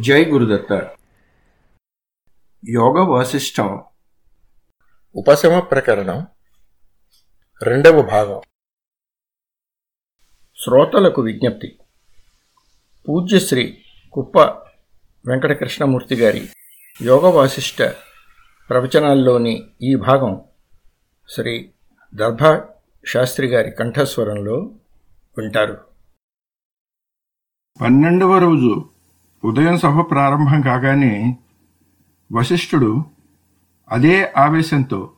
జై గురుదత్త యోగ వాసిష్టం ఉపశమ ప్రకరణం రెండవ భాగం. శ్రోతలకు విజ్ఞప్తి. పూజ్యశ్రీ కుప్ప వెంకటకృష్ణమూర్తి గారి యోగ వాసిష్ట ప్రవచనాల్లోని ఈ భాగం శ్రీ దర్భా శాస్త్రి గారి కంఠస్వరంలో వింటారు. పన్నెండవ రోజు ఉదయం సభ ప్రారంభం కాగానే వశిష్ఠుడు అదే ఆవేశంతో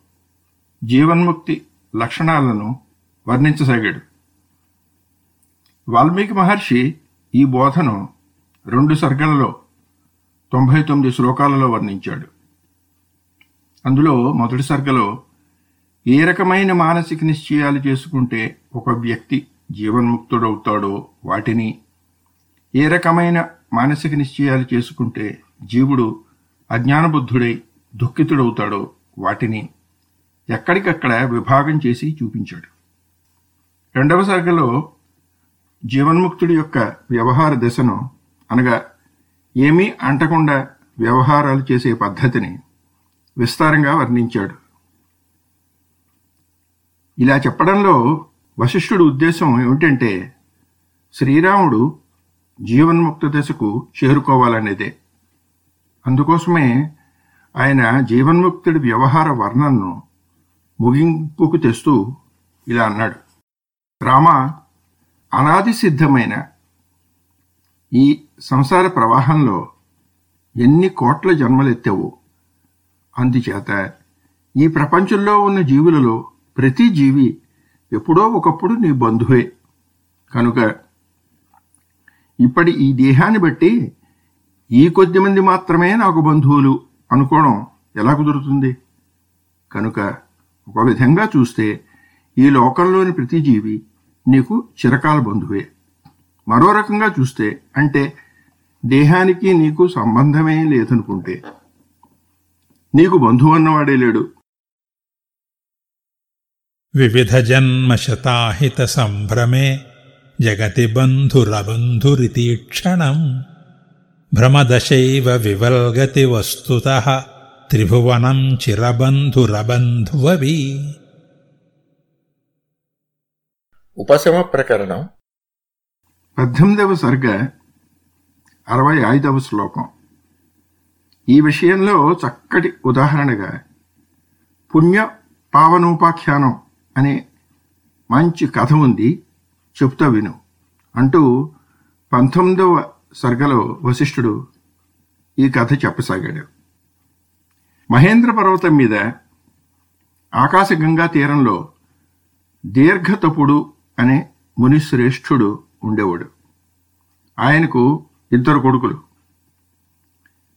జీవన్ముక్తి లక్షణాలను వర్ణించసాగాడు. వాల్మీకి మహర్షి ఈ బోధను రెండు సర్గలలో తొంభై తొమ్మిది శ్లోకాలలో వర్ణించాడు. అందులో మొదటి సర్గలో ఏ రకమైన మానసిక నిశ్చయాలు చేసుకుంటే ఒక వ్యక్తి జీవన్ముక్తుడవుతాడో వాటిని ఏ రకమైన మానసిక నిశ్చయాలు చేసుకుంటే జీవుడు అజ్ఞానబుద్ధుడై దుఃఖితుడవుతాడో వాటిని ఎక్కడికక్కడ విభాగం చేసి చూపించాడు. రెండవ శాఖలో జీవన్ముక్తుడి యొక్క వ్యవహార దశను అనగా ఏమీ అంటకుండా వ్యవహారాలు చేసే పద్ధతిని విస్తారంగా వర్ణించాడు. ఇలా చెప్పడంలో వశిష్ఠుడి ఉద్దేశం ఏమిటంటే శ్రీరాముడు జీవన్ముక్త దశకు చేరుకోవాలనేదే. అందుకోసమే ఆయన జీవన్ముక్తుడి వ్యవహార వర్ణనను ముగింపుకు తెస్తూ ఇలా అన్నాడు. రామ అనాది సిద్ధమైన ఈ సంసార ప్రవాహంలో ఎన్ని కోట్ల జన్మలెత్తావో? అందుచేత ఈ ప్రపంచంలో ఉన్న జీవులలో ప్రతి జీవి ఎప్పుడో ఒకప్పుడు నీ బంధువే. కనుక ఇప్పటి ఈ దేహాన్ని బట్టి ఈ కొద్ది మంది మాత్రమే నాకు బంధువులు అనుకోవడం ఎలా కుదురుతుంది? కనుక ఒక విధంగా చూస్తే ఈ లోకంలోని ప్రతి జీవి నీకు చిరకాల బంధువే. మరో రకంగా చూస్తే అంటే దేహానికి నీకు సంబంధమే లేదనుకుంటే. నీకు బంధువు అన్నవాడే లేడు. వివిధ జన్మ శతాహిత సంభ్రమే జగతి బంధురబంధురితీక్షణం భ్రమదశైవ వివల్గతి వస్తుత. త్రిభువనం చిరబంధురబంధువవి. ఉపశమ ప్రకరణం. పద్దెనిమిదవ సర్గ అరవై ఐదవ శ్లోకం. ఈ విషయంలో చక్కటి ఉదాహరణగా పుణ్య పావనోపాఖ్యానం అనే మంచి కథ ఉంది. చెప్తా విను. అంటూ పంతొమ్మిదవ సర్గలో వశిష్ఠుడు ఈ కథ చెప్పసాగాడు. మహేంద్ర పర్వతం మీద ఆకాశగంగా తీరంలో దీర్ఘతపుడు అనే మునిశ్రేష్ఠుడు ఉండేవాడు. ఆయనకు ఇద్దరు కొడుకులు.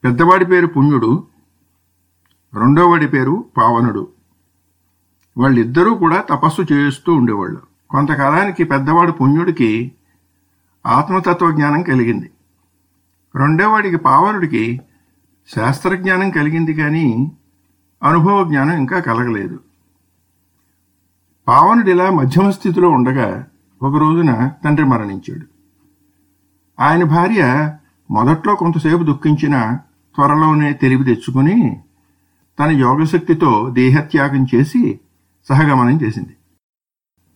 పెద్దవాడి పేరు పుణ్యుడు రెండోవాడి పేరు పావనుడు. వాళ్ళిద్దరూ కూడా తపస్సు చేస్తూ ఉండేవాళ్ళు. కొంతకాలానికి పెద్దవాడు పుణ్యుడికి ఆత్మతత్వ జ్ఞానం కలిగింది. రెండోవాడికి పావనుడికి శాస్త్రజ్ఞానం కలిగింది కానీ అనుభవ జ్ఞానం ఇంకా కలగలేదు. పావనుడిలా మధ్యమ స్థితిలో ఉండగా ఒక రోజున తండ్రి మరణించాడు. ఆయన భార్య మొదట్లో కొంతసేపు దుఃఖించిన త్వరలోనే తెలివి తెచ్చుకుని తన యోగశక్తితో దేహత్యాగం చేసి సహగమనం చేసింది.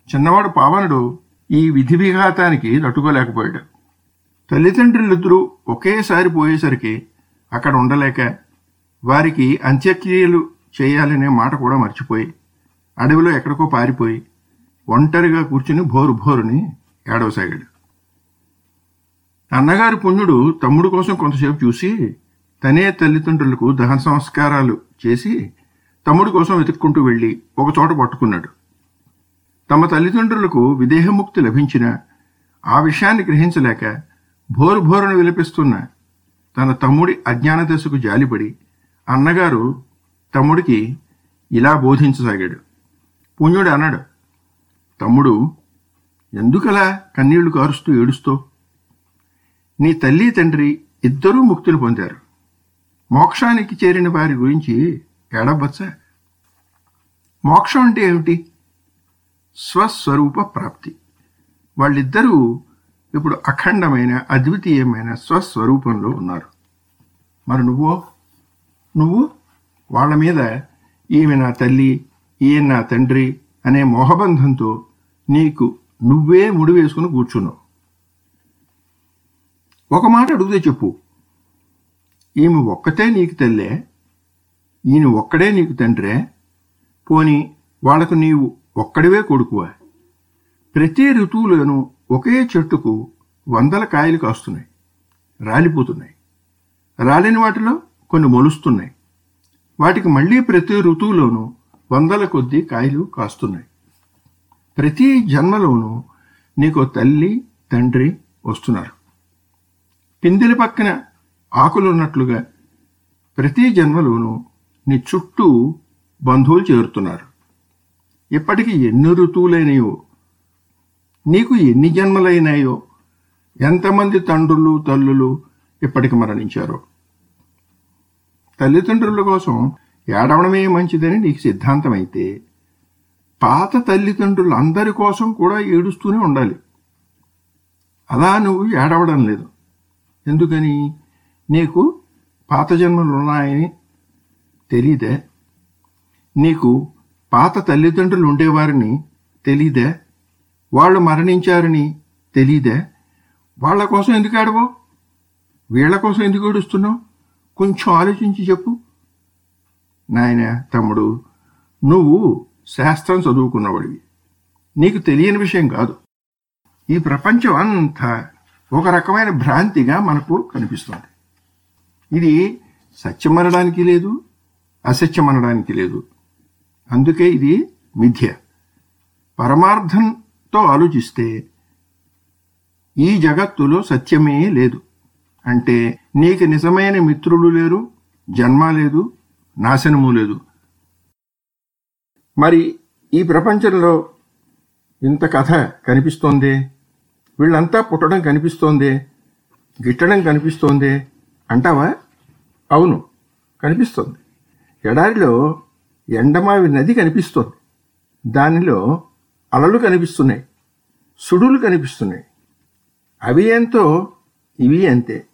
చిన్నవాడు పావనుడు ఈ విధి విఘాతానికి తట్టుకోలేకపోయాడు. తల్లిదండ్రులిద్దరూ ఒకేసారి పోయేసరికి అక్కడ ఉండలేక వారికి అంత్యక్రియలు చేయాలనే మాట కూడా మర్చిపోయి అడవిలో ఎక్కడికో పారిపోయి ఒంటరిగా కూర్చుని భోరు భోరుని ఏడవసాగాడు. అన్నగారి పుణ్యుడు తమ్ముడు కోసం కొంతసేపు చూసి తనే తల్లిదండ్రులకు దహన సంస్కారాలు చేసి తమ్ముడి కోసం వెతుక్కుంటూ వెళ్ళి ఒక చోట పట్టుకున్నాడు. తమ తల్లిదండ్రులకు విదేహముక్తి లభించిన ఆ విషయాన్ని గ్రహించలేక భోరు భోరును విలపిస్తున్న తన తమ్ముడి అజ్ఞాన దశకు జాలిపడి అన్నగారు తమ్ముడికి ఇలా బోధించసాగాడు. పుణ్యుడు అన్నాడు తమ్ముడు ఎందుకలా కన్నీళ్ళు కారుస్తూ ఏడుస్తూ? నీ తల్లి తండ్రి ఇద్దరూ ముక్తులు పొందారు. మోక్షానికి చేరిన వారి గురించి ఏడవచ్చా? మోక్షం అంటే ఏమిటి? స్వస్వరూప ప్రాప్తి. వాళ్ళిద్దరూ ఇప్పుడు అఖండమైన అద్వితీయమైన స్వస్వరూపంలో ఉన్నారు. మరి నువ్వు? నువ్వు? వాళ్ళ మీద ఈమె నా తల్లి ఈయన నా తండ్రి అనే మోహబంధంతో నీకు నువ్వే ముడి వేసుకుని కూర్చున్నావు. ఒక మాట అడిగితే చెప్పు. ఈమె ఒక్కటే నీకు తల్లే ఈయన ఒక్కడే నీకు తండ్రే పోని వాళ్ళకు నీవు ఒక్కడివే కొడుకువా? ప్రతి ఋతువులోనూ ఒకే చెట్టుకు వందల కాయలు కాస్తున్నాయి. రాలిపోతున్నాయి. రాలిన వాటిలో కొన్ని మొలుస్తున్నాయి. వాటికి మళ్ళీ ప్రతి ఋతువులోనూ వందల కొద్దీ కాయలు కాస్తున్నాయి. ప్రతి జన్మలోనూ నీకు తల్లి తండ్రి వస్తున్నారు. పిందెల పక్కన ఆకులున్నట్లుగా ప్రతి జన్మలోనూ నీ చుట్టూ బంధువులు చేరుతున్నారు. ఇప్పటికి ఎన్ని ఋతువులైనయో? నీకు ఎన్ని జన్మలైనాయో? ఎంతమంది తండ్రులు తల్లులు ఇప్పటికి మరణించారో? తల్లిదండ్రుల కోసం ఏడవడమే మంచిదని నీకు సిద్ధాంతమైతే పాత తల్లిదండ్రులు అందరి కోసం కూడా ఏడుస్తూనే ఉండాలి. అలా నువ్వు ఏడవడం లేదు. ఎందుకని? నీకు పాత జన్మలు ఉన్నాయని తెలీదే. నీకు పాత తల్లిదండ్రులు ఉండేవారిని తెలీదే? వాళ్ళు మరణించారని తెలీదే? వాళ్ళ కోసం ఎందుకు ఆడవో? వీళ్ళ కోసం ఎందుకు ఏడుస్తున్నావు? కొంచెం ఆలోచించి చెప్పు. నాయన తమ్ముడు నువ్వు శాస్త్రం చదువుకున్నవాడివి. నీకు తెలియని విషయం కాదు. ఈ ప్రపంచం అంతా ఒక రకమైన భ్రాంతిగా మనకు కనిపిస్తుంది. ఇది సత్యం అనడానికి లేదు అసత్యం అనడానికి లేదు. అందుకే ఇది మిథ్య. పరమార్థంతో ఆలోచిస్తే ఈ జగత్తులో సత్యమే లేదు. అంటే నీకు నిజమైన మిత్రులు లేరు జన్మ లేదు నాశనము లేదు. మరి ఈ ప్రపంచంలో ఇంత కథ కనిపిస్తోందే? వీళ్ళంతా పుట్టడం కనిపిస్తోందే? గిట్టడం కనిపిస్తోందే? అంటావా? అవును కనిపిస్తోంది. ఎడారిలో ఎండమావి నది కనిపిస్తోంది. దానిలో అలలు కనిపిస్తున్నాయి సుడులు కనిపిస్తున్నాయి. అవి ఎంతో ఇవి అంతే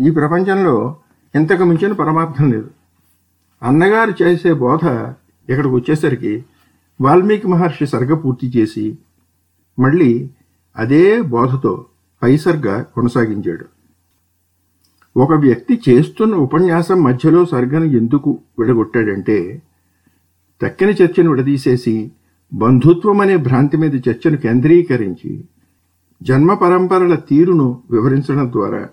ఈ ప్రపంచంలో ఇంతకు మించిన పరమార్థం లేదు. అన్నగారు చేసే బోధ ఇక్కడికి వచ్చేసరికి వాల్మీకి మహర్షి సర్గ పూర్తి చేసి మళ్ళీ అదే బోధతో పైసర్గ కొనసాగించాడు. ఒక వ్యక్తి చేస్తున్న ఉపన్యాసం మధ్యలో సర్గను ఎందుకు విడగొట్టాడంటే తక్కిన చర్చను విడదీసేసి బంధుత్వం అనే భ్రాంతి మీద చర్చను కేంద్రీకరించి జన్మ పరంపరల తీరును వివరించడం ద్వారా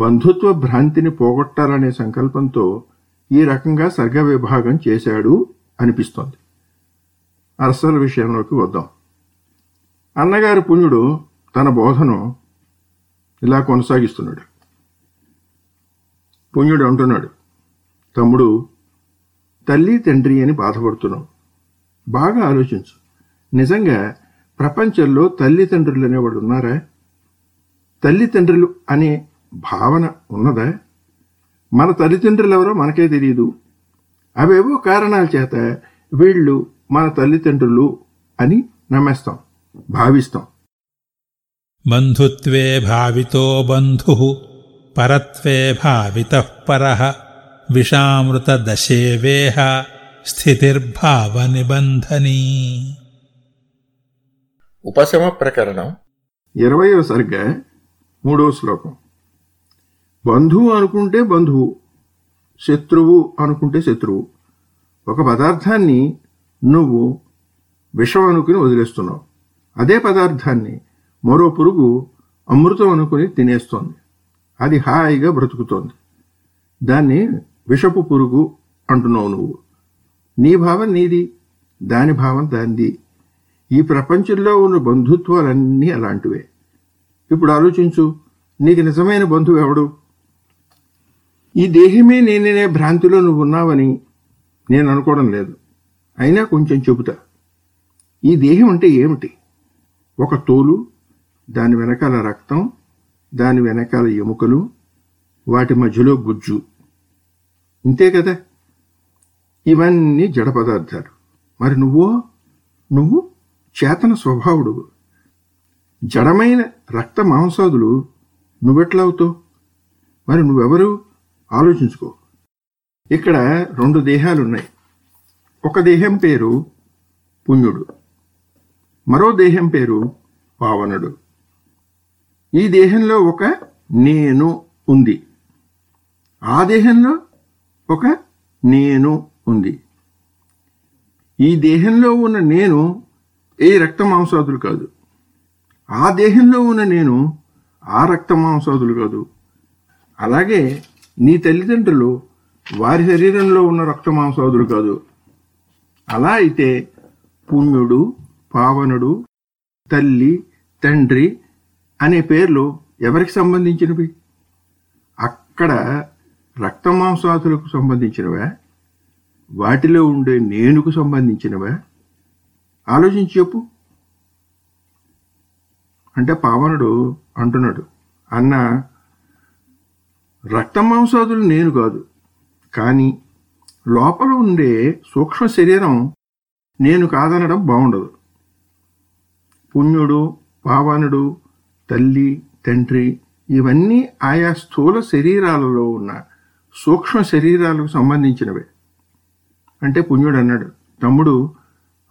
బంధుత్వ భ్రాంతిని పోగొట్టాలనే సంకల్పంతో ఈ రకంగా సర్గ విభాగం చేశాడు అనిపిస్తోంది. అరసల విషయంలోకి వద్దాం. అన్నగారి పుణ్యుడు తన బోధను ఇలా కొనసాగిస్తున్నాడు. పుణ్యుడు అంటున్నాడు తమ్ముడు తల్లి తండ్రి అని బాధపడుతున్నాం. బాగా ఆలోచించు. నిజంగా ప్రపంచంలో తల్లిదండ్రులు అనేవాడు ఉన్నారా? తల్లిదండ్రులు అనే భావన ఉన్నదా? మన తల్లిదండ్రులు ఎవరో మనకే తెలియదు అవేవో కారణాల చేత వీళ్ళు మన తల్లిదండ్రులు అని నమ్మేస్తాం భావిస్తాం. బంధుత్వే భావితో బంధు పరత్వే భావిత పరః. విషామృతదశేవేహ స్థితిర్భావనిబంధనీ ఉపశమ ప్రకరణం ఇరవయవ సర్గ మూడవ శ్లోకం. బంధువు అనుకుంటే బంధువు శత్రువు అనుకుంటే శత్రువు. ఒక పదార్థాన్ని నువ్వు విషం అనుకుని వదిలేస్తున్నావు. అదే పదార్థాన్ని మరో పురుగు అమృతం అనుకుని తినేస్తోంది. అది హాయిగా బ్రతుకుతోంది. దాన్ని విషపు పురుగు అంటున్నావు నువ్వు. నీ భావం నీది దాని భావం దానిది. ఈ ప్రపంచంలో ఉన్న బంధుత్వాలన్నీ అలాంటివే. ఇప్పుడు ఆలోచించు నీకు నిజమైన బంధువు ఎవడు? ఈ దేహమే నేననే భ్రాంతిలో నువ్వు ఉన్నావని నేను అనుకోవడం లేదు. అయినా కొంచెం చెబుతా. ఈ దేహం అంటే ఏమిటి? ఒక తోలు దాని వెనకాల రక్తం దాని వెనకాల ఎముకలు వాటి మధ్యలో గుజ్జు. ఇంతే కదా? ఇవన్నీ జడ పదార్థాలు. మరి నువ్వో? నువ్వు చేతన స్వభావుడు జడమైన రక్త మాంసాదులు నువ్వెట్లా అవుతావు మరి నువ్వెవరు? ఆలోచించుకో. ఇక్కడ రెండు దేహాలు ఉన్నాయి ఒక దేహం పేరు పుణ్యుడు. మరో దేహం పేరు పావనుడు. ఈ దేహంలో ఒక నేను ఉంది. ఆ దేహంలో ఒక నేను ఉంది. ఈ దేహంలో ఉన్న నేను ఏ రక్త మాంసాదులు కాదు. ఆ దేహంలో ఉన్న నేను ఆ రక్త మాంసాదులు కాదు. అలాగే నీ తల్లిదండ్రులు వారి శరీరంలో ఉన్న రక్త మాంసాదులు కాదు. అలా అయితే పుణ్యుడు పావనుడు తల్లి తండ్రి అనే పేర్లు ఎవరికి సంబంధించినవి? అక్కడ రక్త మాంసాదులకు సంబంధించినవా? వాటిలో ఉండే నేనుకు సంబంధించినవా? ఆలోచించి చెప్పు. అంటే పావనుడు అంటున్నాడు అన్న రక్త మాంసాదులు నేను కాదు కానీ లోపల ఉండే సూక్ష్మ శరీరం నేను కాదనడం బాగుండదు. పుణ్యుడు పావనుడు తల్లి తండ్రి ఇవన్నీ ఆయా స్థూల శరీరాలలో ఉన్న సూక్ష్మ శరీరాలకు సంబంధించినవే. అంటే పుణ్యుడు అన్నాడు తమ్ముడు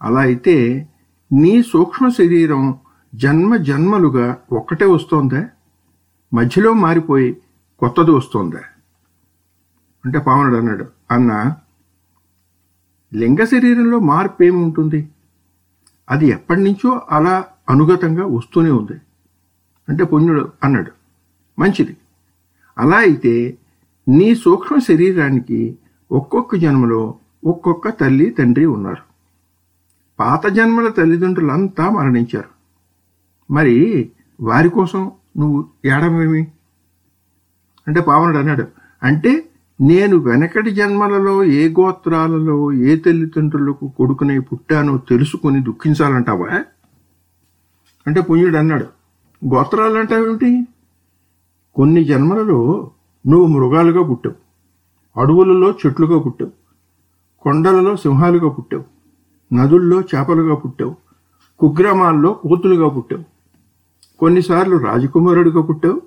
అలా అయితే నీ సూక్ష్మ శరీరం జన్మ జన్మలుగా ఒక్కటే వస్తోందా? మధ్యలో మారిపోయి కొత్తది వస్తోందా? అంటే పావనుడు అన్నాడు అన్న లింగ శరీరంలో మార్పు ఏమి ఉంటుంది అది ఎప్పటి నుంచో అలా అనుగతంగా వస్తూనే ఉంది. అంటే పుణ్యుడు అన్నాడు మంచిది. అలా అయితే నీ సూక్ష్మ శరీరానికి ఒక్కొక్క జన్మలో ఒక్కొక్క తల్లి తండ్రి ఉన్నారు. పాత జన్మల తల్లిదండ్రులంతా మరణించారు. మరి వారి కోసం నువ్వు ఏడమేమి అంటే పావనుడు అన్నాడు అంటే నేను వెనకటి జన్మలలో ఏ గోత్రాలలో ఏ తల్లిదండ్రులకు కొడుకునే పుట్టానో తెలుసుకుని దుఃఖించాలంటావా? అంటే పుణ్యుడు అన్నాడు గోత్రాలు అంటావేమిటి? కొన్ని జన్మలలో నువ్వు మృగాలుగా పుట్టావు. అడవులలో చెట్లుగా పుట్టావు. కొండలలో సింహాలుగా పుట్టావు. నదుల్లో చేపలుగా పుట్టావు. కుగ్రామాల్లో కోతులుగా పుట్టావు. కొన్నిసార్లు రాజకుమారుడిగా పుట్టావు.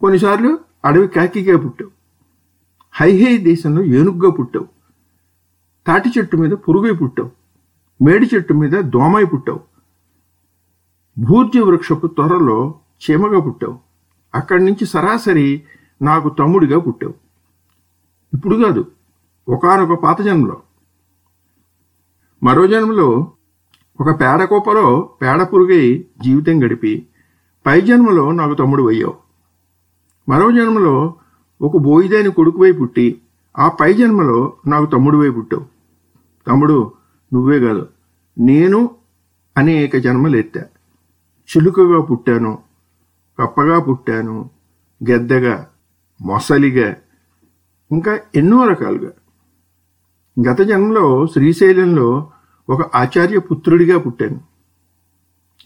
కొన్నిసార్లు అడవి కాకిగా పుట్టావు. హైహై దేశంలో ఏనుగ్గా పుట్టావు. తాటి చెట్టు మీద పురుగై పుట్టావు. మేడి చెట్టు మీద దోమై పుట్టావు. భూర్జ వృక్షపు త్వరలో చీమగా పుట్టావు. అక్కడి నుంచి సరాసరి నాకు తమ్ముడిగా పుట్టావు. ఇప్పుడు కాదు ఒకనొక పాత జన్మలో. మరో జన్మలో ఒక పేడ కుప్పలో పేడ పురుగై జీవితం గడిపి పై జన్మలో నాకు తమ్ముడు అయ్యావు. మరో జన్మలో ఒక బోయిదాని కొడుకువై పుట్టి ఆ పై జన్మలో నాకు తమ్ముడివై పుట్టావు. తమ్ముడు నువ్వే కాదు నేను అనేక జన్మలెత్తా చిలుకగా పుట్టాను కప్పగా పుట్టాను గెద్దగా మొసలిగా ఇంకా ఎన్నో రకాలుగా. గత జన్మలో శ్రీశైలంలో ఒక ఆచార్య పుత్రుడిగా పుట్టాను.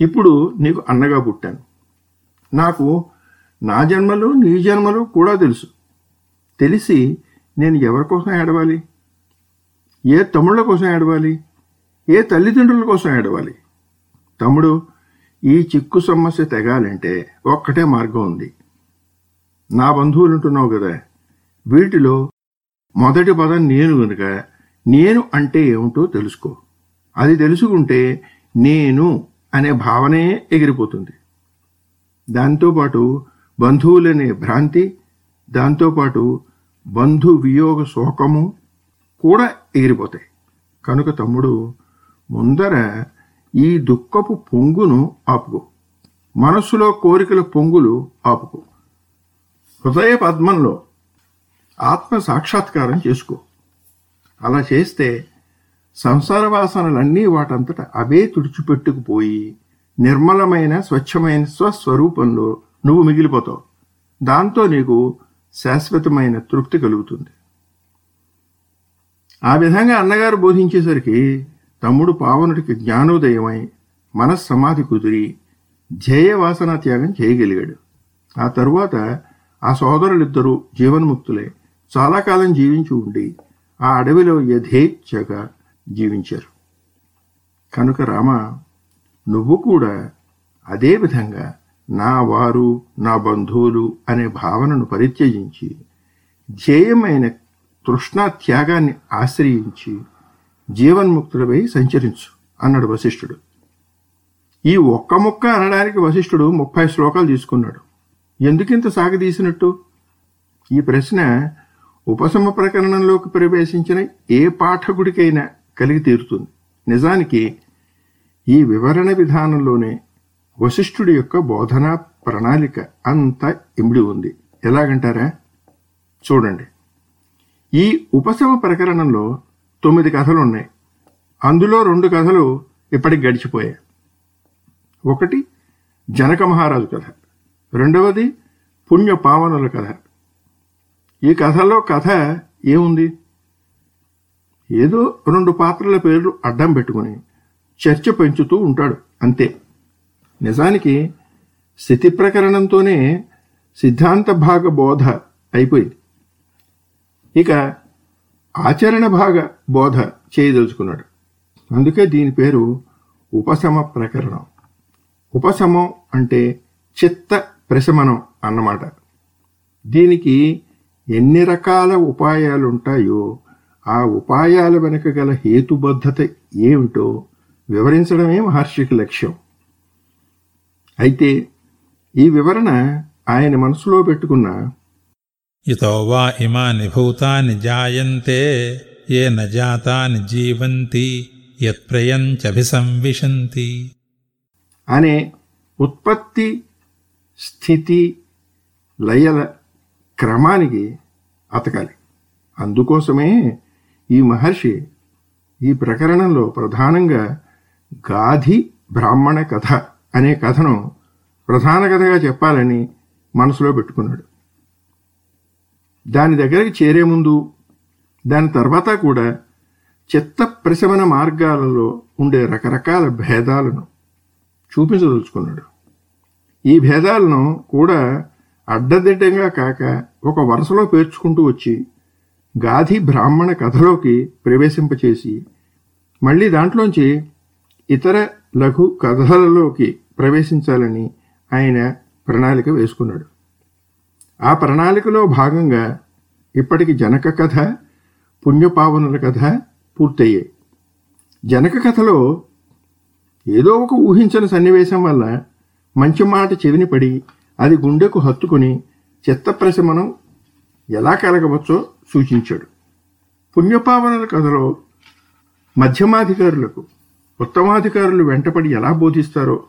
ఇప్పుడు నీకు అన్నగా పుట్టాను. నాకు నా జన్మలు నీ జన్మలు కూడా తెలుసు. తెలిసి నేను ఎవరి కోసం ఏడవాలి? ఏ తమ్ముళ్ళ కోసం ఏడవాలి? ఏ తల్లిదండ్రుల కోసం ఏడవాలి? తమ్ముడు ఈ చిక్కు సమస్య తెగాలంటే ఒక్కటే మార్గం ఉంది. నా బంధువులుంటున్నావు కదా వీటిలో మొదటి పదం నేను కనుక నేను అంటే ఏమిటో తెలుసుకో. అది తెలుసుకుంటే నేను అనే భావనే ఎగిరిపోతుంది. దాంతోపాటు బంధువులనే భ్రాంతి దాంతోపాటు బంధు వియోగ శోకము కూడా ఎగిరిపోతాయి. కనుక తమ్ముడు ముందర ఈ దుఃఖపు పొంగును ఆపుకో. మనస్సులో కోరికల పొంగులు ఆపుకో. హృదయ పద్మంలో ఆత్మ సాక్షాత్కారం చేసుకో. అలా చేస్తే సంసార వాసనలన్నీ వాటంతట అవే తుడిచిపెట్టుకుపోయి నిర్మలమైన స్వచ్ఛమైన స్వస్వరూపంలో నువ్వు మిగిలిపోతావు. దాంతో నీకు శాశ్వతమైన తృప్తి కలుగుతుంది. ఆ విధంగా అన్నగారు బోధించేసరికి తమ్ముడు పావనుడికి జ్ఞానోదయమై మనస్సమాధి కుదిరి ధ్యేయవాసన త్యాగం చేయగలిగాడు. ఆ తరువాత ఆ సోదరులిద్దరూ జీవన్ముక్తులై చాలా కాలం జీవించి ఉండి ఆ అడవిలో యథేచ్ఛగా జీవించారు. కనుక రామ నువ్వు కూడా అదే విధంగా నా వారు నా బంధువులు అనే భావనను పరిత్యజించి ధ్యేయమైన తృష్ణా త్యాగాన్ని ఆశ్రయించి జీవన్ముక్తుడపై సంచరించు అన్నాడు వశిష్ఠుడు. ఈ ఒక్క ముక్క అనడానికి వశిష్ఠుడు ముప్పై శ్లోకాలు తీసుకున్నాడు. ఎందుకింత సాగదీసినట్టు ఈ ప్రశ్న ఉపశమ ప్రకరణంలోకి ప్రవేశించిన ఏ పాఠకుడికైనా కలిగి తీరుతుంది. నిజానికి ఈ వివరణ విధానంలోనే వశిష్ఠుడి యొక్క బోధనా ప్రణాళిక అంతా ఇమిడి ఉంది. ఎలాగంటారా? చూడండి. ఈ ఉపశమ ప్రకరణంలో తొమ్మిది కథలు ఉన్నాయి అందులో రెండు కథలు ఇప్పటికి గడిచిపోయాయి. ఒకటి జనక మహారాజు కథ. రెండవది పుణ్య పావనుల కథ. ఈ కథలో కథ ఏముంది? ఏదో రెండు పాత్రల పేర్లు అడ్డం పెట్టుకుని చర్చ పెంచుతూ ఉంటాడు అంతే. నిజానికి స్థితి ప్రకరణంతోనే సిద్ధాంత భాగ బోధ అయిపోయింది. ఇక ఆచరణ భాగ బోధ చేయదలుచుకున్నాడు. అందుకే దీని పేరు ఉపశమ ప్రకరణం. ఉపశమం అంటే చిత్త ప్రశమనం అన్నమాట. దీనికి ఎన్ని రకాల ఉపాయాలుంటాయో ఆ ఉపాయాల వెనుక గల హేతుబద్ధత ఏమిటో వివరించడమే మహర్షికి లక్ష్యం. అయితే ఈ వివరణ ఆయన మనసులో పెట్టుకున్న ఇతో వా ఇమాని భూతాని జాయంతే ఏ న జీవంతి యత్ప్రయంచభిసంవిశంతి అనే ఉత్పత్తి స్థితి లయల క్రమానికి అతకాలి. అందుకోసమే ఈ మహర్షి ఈ ప్రకరణంలో ప్రధానంగా గాధి బ్రాహ్మణ కథ అనే కథను ప్రధాన కథగా చెప్పాలని మనసులో పెట్టుకున్నాడు. దాని దగ్గరికి చేరే ముందు దాని తర్వాత కూడా చిత్త ప్రశమన మార్గాలలో ఉండే రకరకాల భేదాలను చూపించదలుచుకున్నాడు. ఈ భేదాలను కూడా అడ్డదిడ్డంగా కాక ఒక వరుసలో పేర్చుకుంటూ వచ్చి గాధి బ్రాహ్మణ కథలోకి ప్రవేశింపచేసి మళ్ళీ దాంట్లోంచి ఇతర లఘు కథలలోకి ప్రవేశించాలని ఆయన ప్రణాళిక వేసుకున్నాడు. ఆ ప్రణాళికలో భాగంగా ఇప్పటికి జనక కథ పుణ్యపావనుల కథ పూర్తయ్యాయి. జనక కథలో ఏదో ఒక ఊహించని సన్నివేశం వల్ల మంచి మాట చెవిని పడి అది గుండెకు హత్తుకుని చిత్తప్రశమనం ఎలా కలగవచ్చో సూచించాడు. పుణ్యపావనుల కథలో మధ్యమాధికారులకు ఉత్తమాధికారులు వెంటపడి ఎలా బోధిస్తారో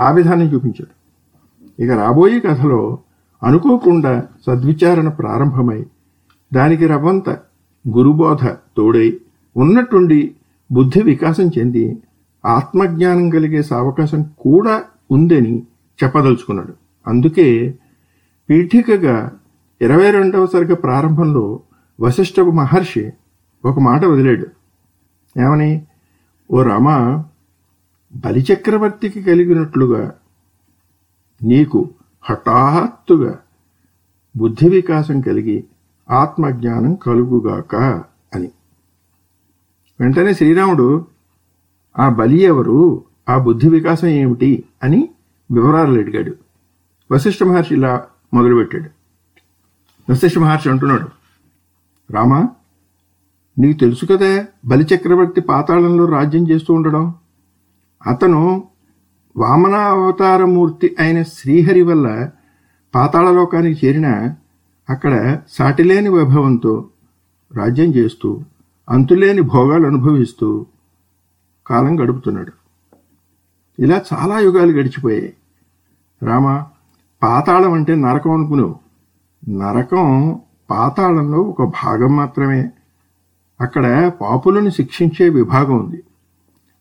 ఆ విధానం చూపించాడు. ఇక రాబోయే కథలో అనుకోకుండా సద్విచారణ ప్రారంభమై దానికి రవ్వంత గురుబోధ తోడై ఉన్నట్టుండి బుద్ధి వికాసం చెంది ఆత్మజ్ఞానం కలిగే అవకాశం కూడా ఉందని చెప్పదలుచుకున్నాడు. అందుకే పీఠికగా ఇరవై రెండవ సరిగ ప్రారంభంలో వశిష్ఠ మహర్షి ఒక మాట వదిలాడు. ఏమని? ఓ రామ బలిచక్రవర్తికి కలిగినట్లుగా నీకు హఠాత్తుగా బుద్ధి వికాసం కలిగి ఆత్మజ్ఞానం కలుగుగాక అని. వెంటనే శ్రీరాముడు ఆ బలి ఎవరు? ఆ బుద్ధి వికాసం ఏమిటి? అని వివరాలు అడిగాడు. వశిష్ఠ మహర్షి ఇలా మొదలుపెట్టాడు. వశిష్ఠ మహర్షి అంటున్నాడు రామా నీకు తెలుసు కదా బలిచక్రవర్తి పాతాళంలో రాజ్యం చేస్తూ ఉండడం? అతను వామనావతారమూర్తి అయిన శ్రీహరి వల్ల పాతాళలోకానికి చేరిన అక్కడ సాటిలేని వైభవంతో రాజ్యం చేస్తూ అంతులేని భోగాలు అనుభవిస్తూ కాలం గడుపుతున్నాడు. ఇలా చాలా యుగాలు గడిచిపోయాయి. రామ పాతాళం అంటే నరకం అనుకున్నావు నరకం పాతాళంలో ఒక భాగం మాత్రమే. అక్కడ పాపులను శిక్షించే విభాగం ఉంది.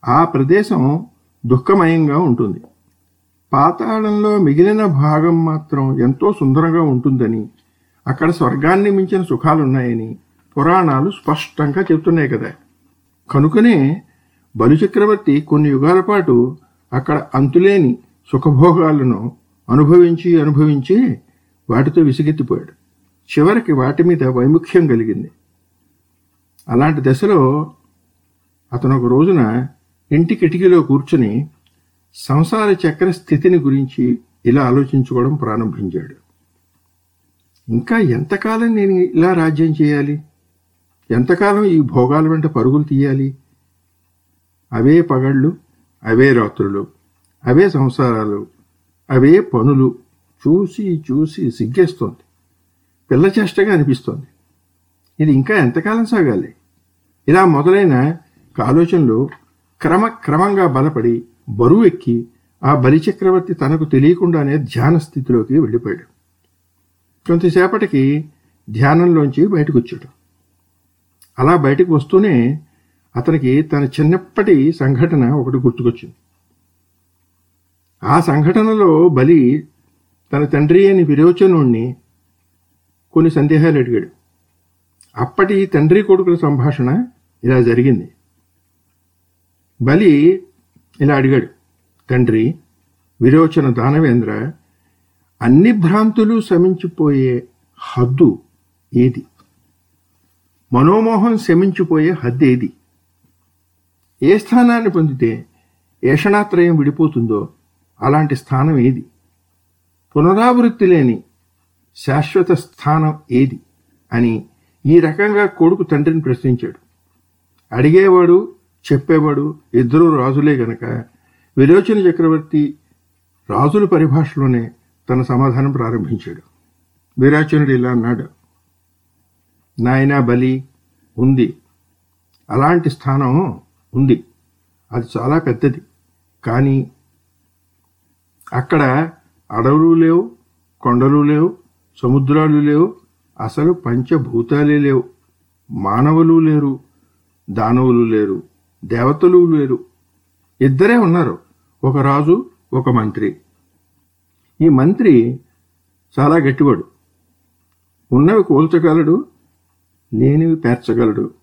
ఆ ప్రదేశం దుఃఖమయంగా ఉంటుంది. పాతాళంలో మిగిలిన భాగం మాత్రం ఎంతో సుందరంగా ఉంటుందని అక్కడ స్వర్గాన్ని మించిన సుఖాలున్నాయని పురాణాలు స్పష్టంగా చెప్తున్నాయి కదా. కనుకనే బలిచక్రవర్తి కొన్ని యుగాల పాటు అక్కడ అంతులేని సుఖభోగాలను అనుభవించి అనుభవించి వాటితో విసిగెత్తిపోయాడు. చివరికి వాటి మీద వైముఖ్యం కలిగింది. అలాంటి దశలో అతను ఒక రోజున ఇంటి కిటికీలో కూర్చుని సంసార చక్ర స్థితిని గురించి ఇలా ఆలోచించుకోవడం ప్రారంభించాడు. ఇంకా ఎంతకాలం నేను ఇలా రాజ్యం చేయాలి? ఎంతకాలం ఈ భోగాల వెంట పరుగులు తీయాలి? అవే పగళ్ళు అవే రాత్రులు అవే సంసారాలు అవే పనులు చూసి చూసి సిగ్గేస్తోంది. పిల్ల చేష్టగా అనిపిస్తోంది. ఇది ఇంకా ఎంతకాలం సాగాలి? ఇలా మొదలైన ఆలోచనలు క్రమక్రమంగా బలపడి బరువు ఎక్కి ఆ బలిచక్రవర్తి తనకు తెలియకుండానే ధ్యాన స్థితిలోకి వెళ్ళిపోయాడు. కొంతసేపటికి ధ్యానంలోంచి బయటకు వచ్చాడు అలా బయటకు వస్తూనే అతనికి తన చిన్నప్పటి సంఘటన ఒకటి గుర్తుకొచ్చింది. ఆ సంఘటనలో బలి తన తండ్రి అని విరోచనుణ్ణి కొన్ని సందేహాలు అడిగాడు. అప్పటి తండ్రి కొడుకుల సంభాషణ ఇలా జరిగింది. బలి ఇలా అడిగాడు తండ్రి విరోచన దానవేంద్ర అన్ని భ్రాంతులు శమించిపోయే హద్దు ఏది? మనోమోహం శమించిపోయే హద్దు ఏది? ఏ స్థానాన్ని పొందితే ఏషణాత్రయం విడిపోతుందో అలాంటి స్థానం ఏది? పునరావృత్తి లేని శాశ్వత స్థానం ఏది? అని ఈ రకంగా కొడుకు తండ్రిని ప్రశ్నించాడు. అడిగేవాడు చెప్పేవాడు ఇద్దరూ రాజులే గనక. విరోచన చక్రవర్తి రాజుల పరిభాషలోనే తన సమాధానం ప్రారంభించాడు. విరాచనుడు ఇలా అన్నాడు. నాయనా బలి ఉంది. అలాంటి స్థానం ఉంది. అది చాలా పెద్దది. కానీ అక్కడ అడవులు లేవు కొండలు లేవు సముద్రాలు లేవు అసలు పంచభూతాలే లేవు. మానవులు లేరు దానవులు లేరు. దేవతలు లేరు ఇద్దరే ఉన్నారు. ఒక రాజు ఒక మంత్రి. ఈ మంత్రి చాలా గట్టివాడు. ఉన్నవి కూల్చగలడు లేనివి పేర్చగలడు.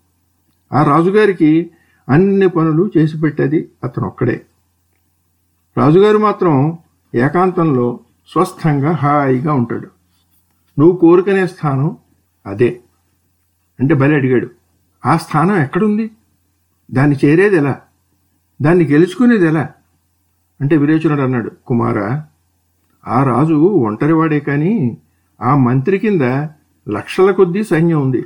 ఆ రాజుగారికి అన్ని పనులు చేసి పెట్టేది అతను ఒక్కడే రాజుగారు మాత్రం ఏకాంతంలో స్వస్థంగా హాయిగా ఉంటాడు. నువ్వు కోరుకునే స్థానం అదే. అంటే బలి అడిగాడు ఆ స్థానం ఎక్కడుంది? దాన్ని చేరేది ఎలా? దాన్ని గెలుచుకునేది ఎలా? అంటే విరేచనుడు అన్నాడు కుమారా ఆ రాజు ఒంటరివాడే కానీ ఆ మంత్రి కింద లక్షల కొద్దీ సైన్యం ఉంది.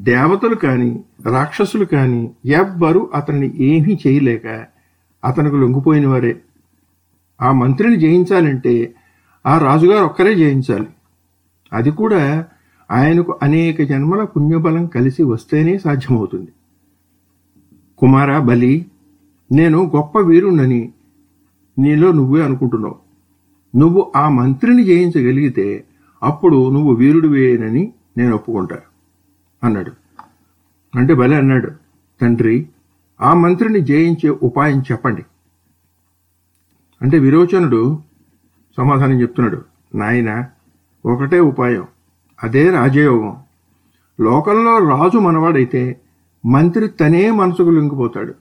దేవతలు కాని రాక్షసులు కాని ఎవ్వరూ అతన్ని ఏమీ చేయలేక అతనికి లొంగిపోయిన వారే. ఆ మంత్రిని జయించాలంటే ఆ రాజుగారు ఒక్కరే జయించాలి. అది కూడా ఆయనకు అనేక జన్మల పుణ్యబలం కలిసి వస్తేనే సాధ్యమవుతుంది. కుమారా బలి నేను గొప్ప వీరుణ్ణని నీలో నువ్వే అనుకుంటున్నావు. నువ్వు ఆ మంత్రిని జయించగలిగితే అప్పుడు నువ్వు వీరుడివేనని నేను ఒప్పుకుంటా అన్నాడు. అంటే బలి అన్నాడు తండ్రి ఆ మంత్రిని జయించే ఉపాయం చెప్పండి. అంటే విరోచనుడు సమాధానం చెప్తున్నాడు నాయన ఒకటే ఉపాయం అదే రాజయోగం. లోకంలో రాజు మనవాడైతే మంత్రి తనే మనసుకు లొంగిపోతాడు.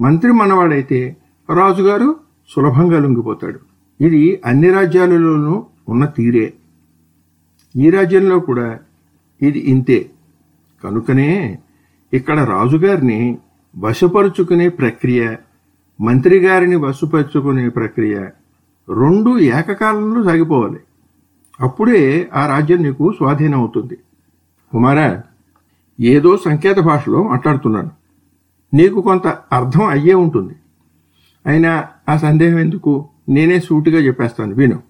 మంత్రి మనవాడైతే రాజుగారు సులభంగా లొంగిపోతాడు. ఇది అన్ని రాజ్యాలలోనూ ఉన్న తీరే. ఈ రాజ్యంలో కూడా ఇది ఇంతే. కనుకనే ఇక్కడ రాజుగారిని వశపరుచుకునే ప్రక్రియ మంత్రి గారిని వశపరుచుకునే ప్రక్రియ రెండు ఏకకాలంలో సాగిపోవాలి. అప్పుడే ఆ రాజ్యం నీకు స్వాధీనం అవుతుంది కుమారా ఏదో సంకేత భాషలో మాట్లాడుతున్నాను నీకు కొంత అర్థం అయ్యే ఉంటుంది. అయినా ఆ సందేహం ఎందుకు? నేనే సూటిగా చెప్పేస్తాను విను.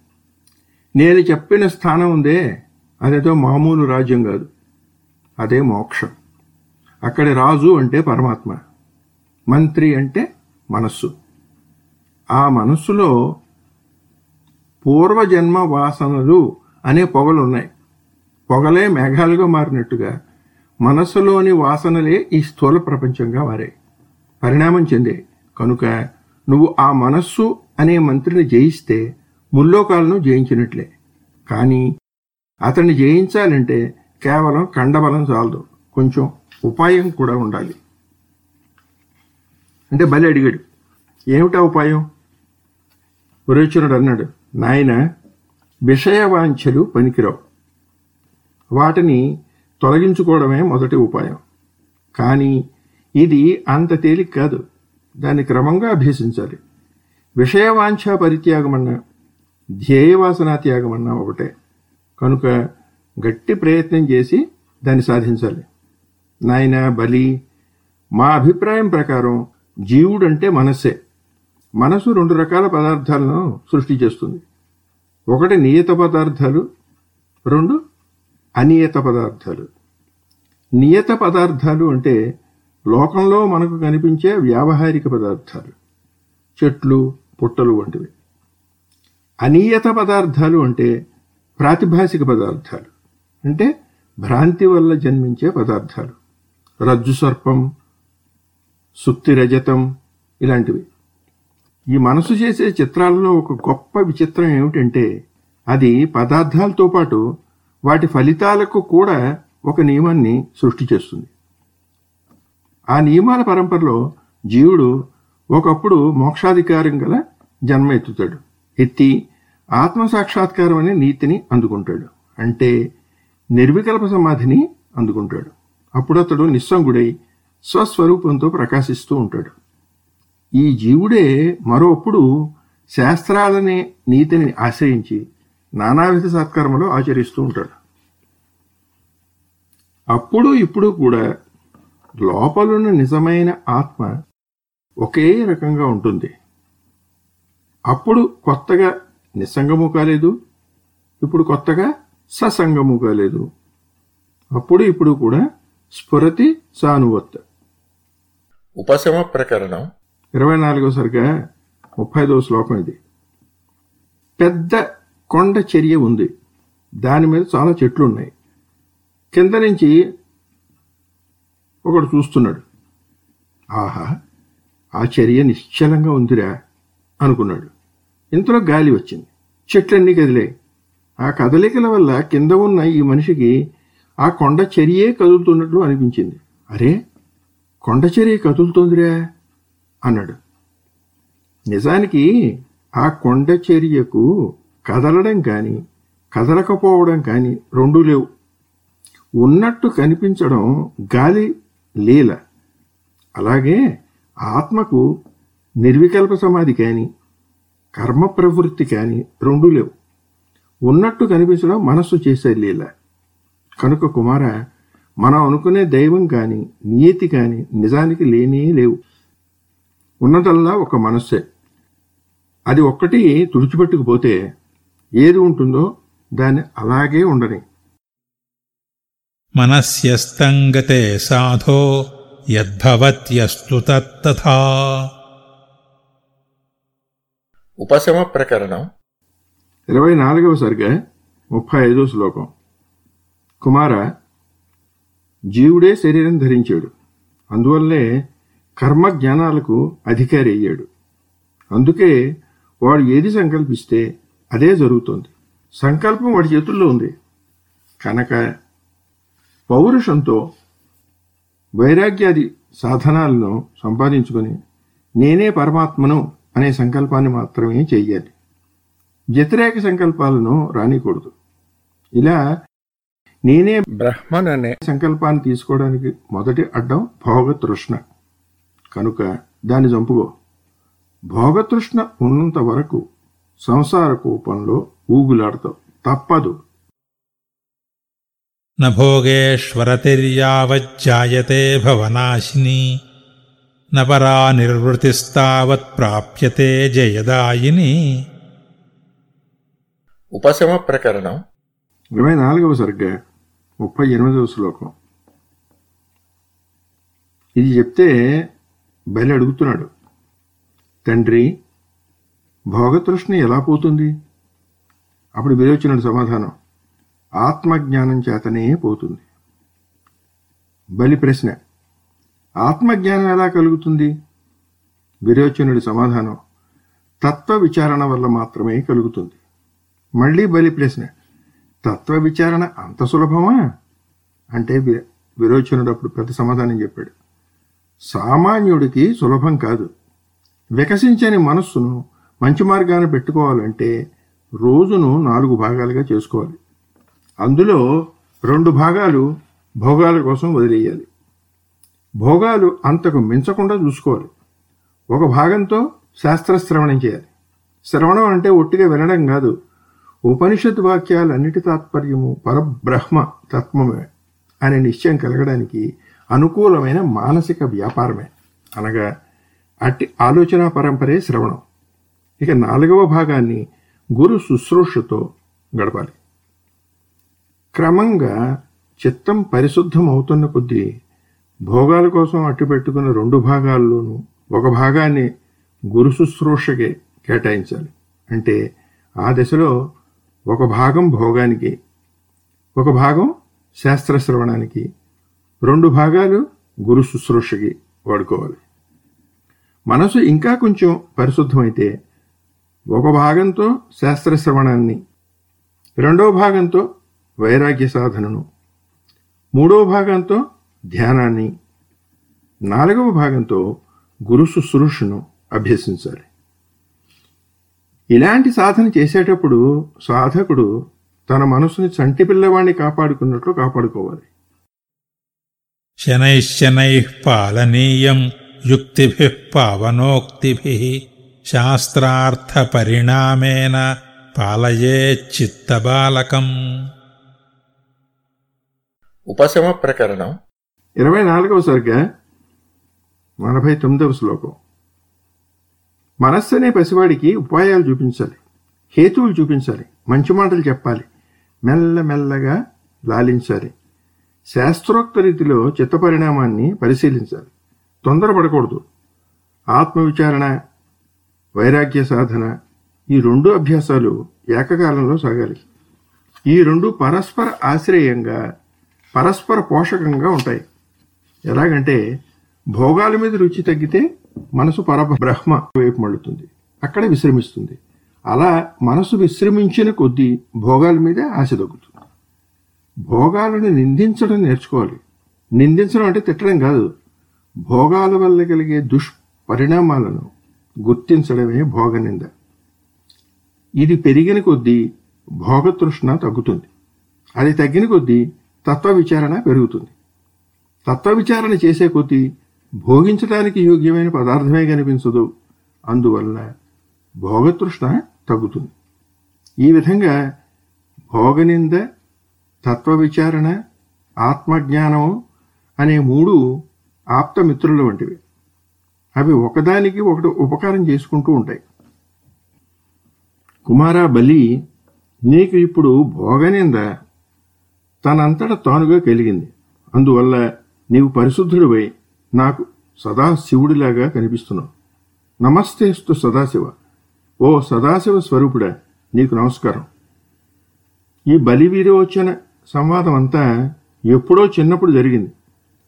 నేను చెప్పిన స్థానం ఉందే అదేదో మామూలు రాజ్యం కాదు. అదే మోక్షం. అక్కడి రాజు అంటే పరమాత్మ. మంత్రి అంటే మనస్సు. ఆ మనస్సులో పూర్వజన్మ వాసనలు అనే పొగలు ఉన్నాయి పొగలే మేఘాలుగా మారినట్టుగా మనస్సులోని వాసనలే ఈ స్థూల ప్రపంచంగా వారే. పరిణామం చెందే. కనుక నువ్వు ఆ మనస్సు అనే మంత్రిని జయిస్తే ముల్లోకాలను జయించినట్లే. కానీ అతన్ని జయించాలంటే కేవలం కండబలం చాలదు. కొంచెం ఉపాయం కూడా ఉండాలి. అంటే బలి అడిగాడు. ఏమిటా ఉపాయం? విరోచనుడు అన్నాడు. నాయన విషయవాంఛలు పనికిరావు. వాటిని తొలగించుకోవడమే మొదటి ఉపాయం. కానీ ఇది అంత తేలిక కాదు. దాన్ని క్రమంగా అభ్యసించాలి. విషయవాంఛ పరిత్యాగమన్నా ధ్యేయవాసనా త్యాగమన్నా ఒకటే. కనుక గట్టి ప్రయత్నం చేసి దాన్ని సాధించాలి. నాయన బలి మా అభిప్రాయం ప్రకారం జీవుడంటే మనస్సే. మనసు రెండు రకాల పదార్థాలను సృష్టి చేస్తుంది. ఒకటి నియత పదార్థాలు రెండు అనియత పదార్థాలు. నియత పదార్థాలు అంటే లోకంలో మనకు కనిపించే వ్యావహారిక పదార్థాలు. చెట్లు పుట్టలు వంటివి. అనియత పదార్థాలు అంటే ప్రాతిభాసిక పదార్థాలు. అంటే భ్రాంతి వల్ల జన్మించే పదార్థాలు. రజ్జు సర్పం సుత్తి రజతం ఇలాంటివి. ఈ మనసు చేసే చిత్రాలలో ఒక గొప్ప విచిత్రం ఏమిటంటే అది పదార్థాలతో పాటు వాటి ఫలితాలకు కూడా ఒక నియమాన్ని సృష్టి చేస్తుంది. ఆ నియమాల పరంపరలో జీవుడు ఒకప్పుడు మోక్షాధికారం గల జన్మ ఎత్తుతాడు. ఎత్తి ఆత్మ సాక్షాత్కారం అనే నీతిని అందుకుంటాడు. అంటే నిర్వికల్ప సమాధిని అందుకుంటాడు. అప్పుడు అతడు నిస్సంగుడై స్వస్వరూపంతో ప్రకాశిస్తూ ఉంటాడు. ఈ జీవుడే మరోప్పుడు శాస్త్రాలనే నీతిని ఆశ్రయించి నానావిధ సత్కర్మలు ఆచరిస్తూ ఉంటాడు. అప్పుడు ఇప్పుడు కూడా లోపలున్న నిజమైన ఆత్మ ఒకే రకంగా ఉంటుంది. అప్పుడు కొత్తగా నిస్సంగము కాలేదు. ఇప్పుడు కొత్తగా ససంగము కాలేదు. అప్పుడు ఇప్పుడు కూడా స్ఫురతి సానువత్ ఉపశమ ప్రకరణం. ఇరవై నాలుగో సరిగా ముప్పై శ్లోకం ఇది. పెద్ద కొండ చర్య ఉంది. దాని మీద చాలా చెట్లు ఉన్నాయి కింద నుంచి ఒకడు చూస్తున్నాడు. ఆహా ఆ చర్య నిశ్చలంగా ఉందిరా అనుకున్నాడు. ఇంతలో గాలి వచ్చింది. చెట్లన్నీ కదిలాయి. ఆ కదలికల వల్ల కింద ఉన్న ఈ మనిషికి ఆ కొండ చర్యే కదులుతున్నట్లు అనిపించింది. అరే కొండ చర్య కదులుతోందిరా అన్నాడు. నిజానికి ఆ కొండ చర్యకు కదలడం కానీ కదలకపోవడం కానీ రెండూ లేవు. ఉన్నట్టు కనిపించడం గాలి లీల. అలాగే ఆత్మకు నిర్వికల్ప సమాధి కానీ కర్మ ప్రవృత్తి కానీ రెండూ లేవు. ఉన్నట్టు కనిపించడం మనస్సు చేసే లీల. కనుక కుమార మనం అనుకునే దైవం కానీ నియతి కానీ నిజానికి లేనే లేవు. ఉన్నదల్లా ఒక మనస్సే. అది ఒక్కటి తుడిచిపెట్టుకుపోతే ఏది ఉంటుందో దాన్ని అలాగే ఉండని. మనస్యస్తంగతే సాధో యద్భవత్యస్తు ఉపశమ ప్రకరణం. ఇరవై నాలుగవ సరిగ ముప్పై ఐదో శ్లోకం. కుమార జీవుడే శరీరం ధరించాడు. అందువల్లే కర్మ జ్ఞానాలకు అధికారి అయ్యాడు. అందుకే వాడు ఏది సంకల్పిస్తే అదే జరుగుతుంది. సంకల్పం వాడి చేతుల్లో ఉంది. కనుక పౌరుషంతో వైరాగ్యాది సాధనాలను సంపాదించుకొని నేనే పరమాత్మను అనే సంకల్పాన్ని మాత్రమే చెయ్యాలి వ్యతిరేక సంకల్పాలను రానికూడదు. ఇలా నేనే బ్రహ్మన్ అనే సంకల్పాన్ని తీసుకోవడానికి మొదటి అడ్డం భోగతృష్ణ. కనుక దాన్ని చంపుకో. భోగతృష్ణ ఉన్నంత వరకు సంసార కూపంలో ఊగులాడతావు. తప్పదు. నభోగేశ్వరతిర్యావజ్జాయతే భవనాశిని నపరా నిర్వృతిస్తావత్ ప్రాప్యతే జయదాయిని. ఉపశమ ప్రకరణం. ఇరవై నాలుగవ సరిగ్గా ముప్పై ఎనిమిదవ శ్లోకం. ఇది చెప్తే బలి అడుగుతున్నాడు. తండ్రి భోగతృష్ణ ఎలా పోతుంది? అప్పుడు విరోచనుడు సమాధానం ఆత్మజ్ఞానం చేతనే పోతుంది. బలి ప్రశ్న ఆత్మజ్ఞానం ఎలా కలుగుతుంది? విరోచనుడి సమాధానం తత్వ విచారణ వల్ల మాత్రమే కలుగుతుంది. మళ్ళీ బలి ప్రశ్న తత్వ విచారణ అంత సులభమా? అంటే విరోచనుడు అప్పుడు పెద్ద సమాధానం చెప్పాడు. సామాన్యుడికి సులభం కాదు. వికసించని మనస్సును మంచి మార్గాన్ని పెట్టుకోవాలంటే రోజును నాలుగు భాగాలుగా చేసుకోవాలి. అందులో రెండు భాగాలు భోగాల కోసం వదిలేయాలి. భోగాలు అంతకు మించకుండా చూసుకోవాలి. ఒక భాగంతో శాస్త్ర శ్రవణం చేయాలి. శ్రవణం అంటే ఒట్టిగా వినడం కాదు. ఉపనిషత్ వాక్యాలన్నిటి తాత్పర్యము పరబ్రహ్మ తత్వమే అనే నిశ్చయం కలగడానికి అనుకూలమైన మానసిక వ్యాపారమే. అనగా అట్టి ఆలోచన పరంపరే శ్రవణం. ఇక నాలుగవ భాగాన్ని గురు శుశ్రూషతో గడపాలి. క్రమంగా చిత్తం పరిశుద్ధం అవుతున్న కొద్దీ భోగాల కోసం అట్టిపెట్టుకున్న రెండు భాగాల్లోనూ ఒక భాగాన్ని గురు శుశ్రూషకే కేటాయించాలి. అంటే ఆ దశలో ఒక భాగం భోగానికి ఒక భాగం శాస్త్ర శ్రవణానికి రెండు భాగాలు గురు శుశ్రూషకి వాడుకోవాలి. మనసు ఇంకా కొంచెం పరిశుద్ధమైతే ఒక భాగంతో శాస్త్ర శ్రవణాన్ని రెండో భాగంతో వైరాగ్య సాధనను మూడో భాగంతో ధ్యానాన్ని నాలుగవ భాగంతో గురు శుశ్రూషను అభ్యసించాలి. ఇలాంటి సాధన చేసేటప్పుడు సాధకుడు తన మనసుని చంటి పిల్లవాణ్ణి కాపాడుకున్నట్లు కాపాడుకోవాలి. శనైశనై పాలనీయం యుక్తిభిः పావనోక్తిభిः శాస్త్రార్థపరిణామేన పాలయేచ్చిత్తబాలకం ఉపశమ ప్రకరణం. ఇరవై నాలుగవ సరిగ్గా నలభై తొమ్మిదవ శ్లోకం. మనస్సు అనే పసివాడికి ఉపాయాలు చూపించాలి హేతువులు చూపించాలి మంచి మాటలు చెప్పాలి మెల్లమెల్లగా లాలించాలి శాస్త్రోక్త రీతిలో చిత్త పరిణామాన్ని పరిశీలించాలి తొందరపడకూడదు ఆత్మవిచారణ వైరాగ్య సాధన ఈ రెండు అభ్యాసాలు ఏకకాలంలో సాగాలి. ఈ రెండు పరస్పర ఆశ్రయంగా పరస్పర పోషకంగా ఉంటాయి. ఎలాగంటే భోగాల మీద రుచి తగ్గితే మనసు పరబ్రహ్మ వైపు మళ్ళుతుంది. అక్కడ విశ్రమిస్తుంది. అలా మనసు విశ్రమించిన కొద్దీ భోగాల మీద ఆశ తగ్గుతుంది. భోగాలను నిందించడం నేర్చుకోవాలి. నిందించడం అంటే తిట్టడం కాదు. భోగాల వల్ల కలిగే దుష్పరిణామాలను గుర్తించడమే భోగ నింద ఇది పెరిగిన కొద్దీ భోగతృష్ణ తగ్గుతుంది. అది తగ్గిన కొద్దీ తత్వ విచారణ పెరుగుతుంది. తత్వ విచారణ చేసే కొద్దీ భోగించడానికి యోగ్యమైన పదార్థమే కనిపించదు. అందువల్ల భోగతృష్ణ తగ్గుతుంది. ఈ విధంగా భోగనింద తత్వ విచారణ ఆత్మజ్ఞానము అనే మూడు ఆప్తమిత్రుల వంటివి. అవి ఒకదానికి ఒకటి ఉపకారం చేసుకుంటూ ఉంటాయి. కుమారా బలి నీకు ఇప్పుడు భోగనింద? తనంతట తానుగా కలిగింది. అందువల్ల నీవు పరిశుద్ధుడివై నాకు సదా శివుడిలాగా కనిపిస్తున్నావు. నమస్తేస్తు సదాశివ. ఓ సదాశివ స్వరూపుడా నీకు నమస్కారం. ఈ బలి వీరోచన సంవాదం అంతా ఎప్పుడో చిన్నప్పుడు జరిగింది.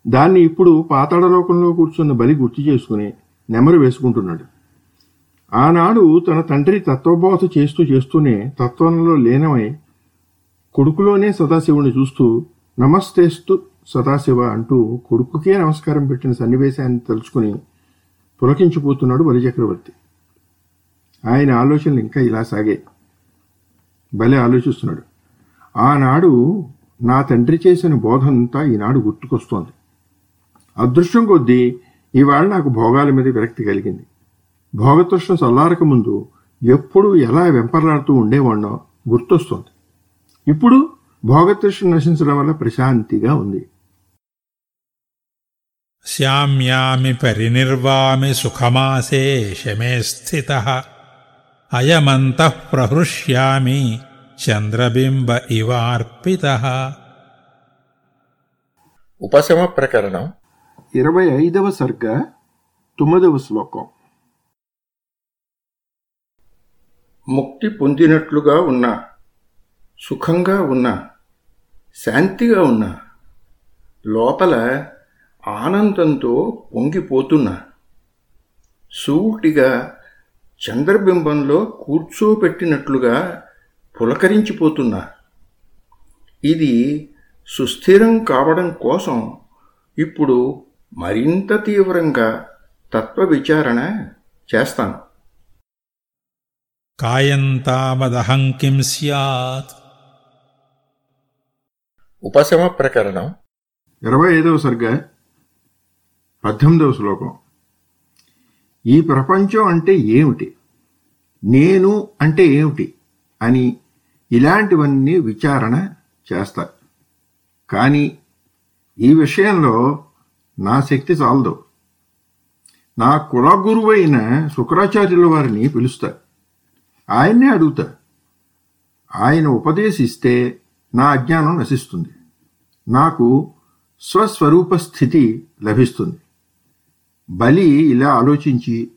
దాన్ని ఇప్పుడు పాతాళలోకంలో కూర్చున్న బలి గుర్తు చేసుకుని నెమరు వేసుకుంటున్నాడు. ఆనాడు తన తండ్రి తత్వబోధ చేస్తూ చేస్తూనే తత్వంలో లీనమై కొడుకులోనే సదాశివుని చూస్తూ నమస్తేస్తు సదాశివ అంటూ కొడుకుకే నమస్కారం పెట్టిన సన్నివేశాన్ని తలుచుకుని పులకించిపోతున్నాడు బలిచక్రవర్తి ఆయన ఆలోచనలు ఇంకా ఇలా సాగే బలి ఆలోచిస్తున్నాడు. ఆనాడు నా తండ్రి చేసిన బోధంతా ఈనాడు గుర్తుకొస్తోంది. అదృష్టం కొద్దీ ఇవాళ నాకు భోగాల మీద విరక్తి కలిగింది. భోగతృష్ణ చల్లారక ముందు ఎప్పుడు ఎలా వెంపర్లాడుతూ ఉండేవాణ్ణో గుర్తొస్తోంది. ఇప్పుడు భోగతృష్ణ నశించడం వల్ల ప్రశాంతిగా ఉంది. శామ్యామి పరినిర్వామి సుఖమాసే శమే స్థిత. అయమంతః ప్రహృష్యామి చంద్రబింబ ఇవార్పిత. ఉపశమ ప్రకరణం ఇరవై ఐదవ సర్గ తొమ్మిదవ శ్లోకం. ముక్తి పొందినట్లుగా ఉన్నా సుఖంగా ఉన్నా శాంతిగా ఉన్నా లోపల ఆనందంతో పొంగిపోతున్నా సూటిగా చంద్రబింబంలో కూర్చోపెట్టినట్లుగా పులకరించిపోతున్నా. ఇది సుస్థిరం కావడం కోసం ఇప్పుడు మరింత తీవ్రంగా తత్వ విచారణ చేస్తాను కిం స్యాత్? ఉపశమ ప్రకరణం. ఇరవై ఐదవ సర్గ పద్దెనిమిదవ శ్లోకం. ఈ ప్రపంచం అంటే ఏమిటి? నేను అంటే ఏమిటి? అని ఇలాంటివన్నీ విచారణ చేస్తా కానీ ఈ విషయంలో నా శక్తి చాలదు. నా కులగురువైన శుక్రాచార్యుల వారిని పిలుస్తా ఆయన్నే అడుగుతా ఆయన ఉపదేశిస్తే నా అజ్ఞానం నశిస్తుంది. నాకు స్వస్వరూప స్థితి లభిస్తుంది. బలి ఇలా ఆలోచించి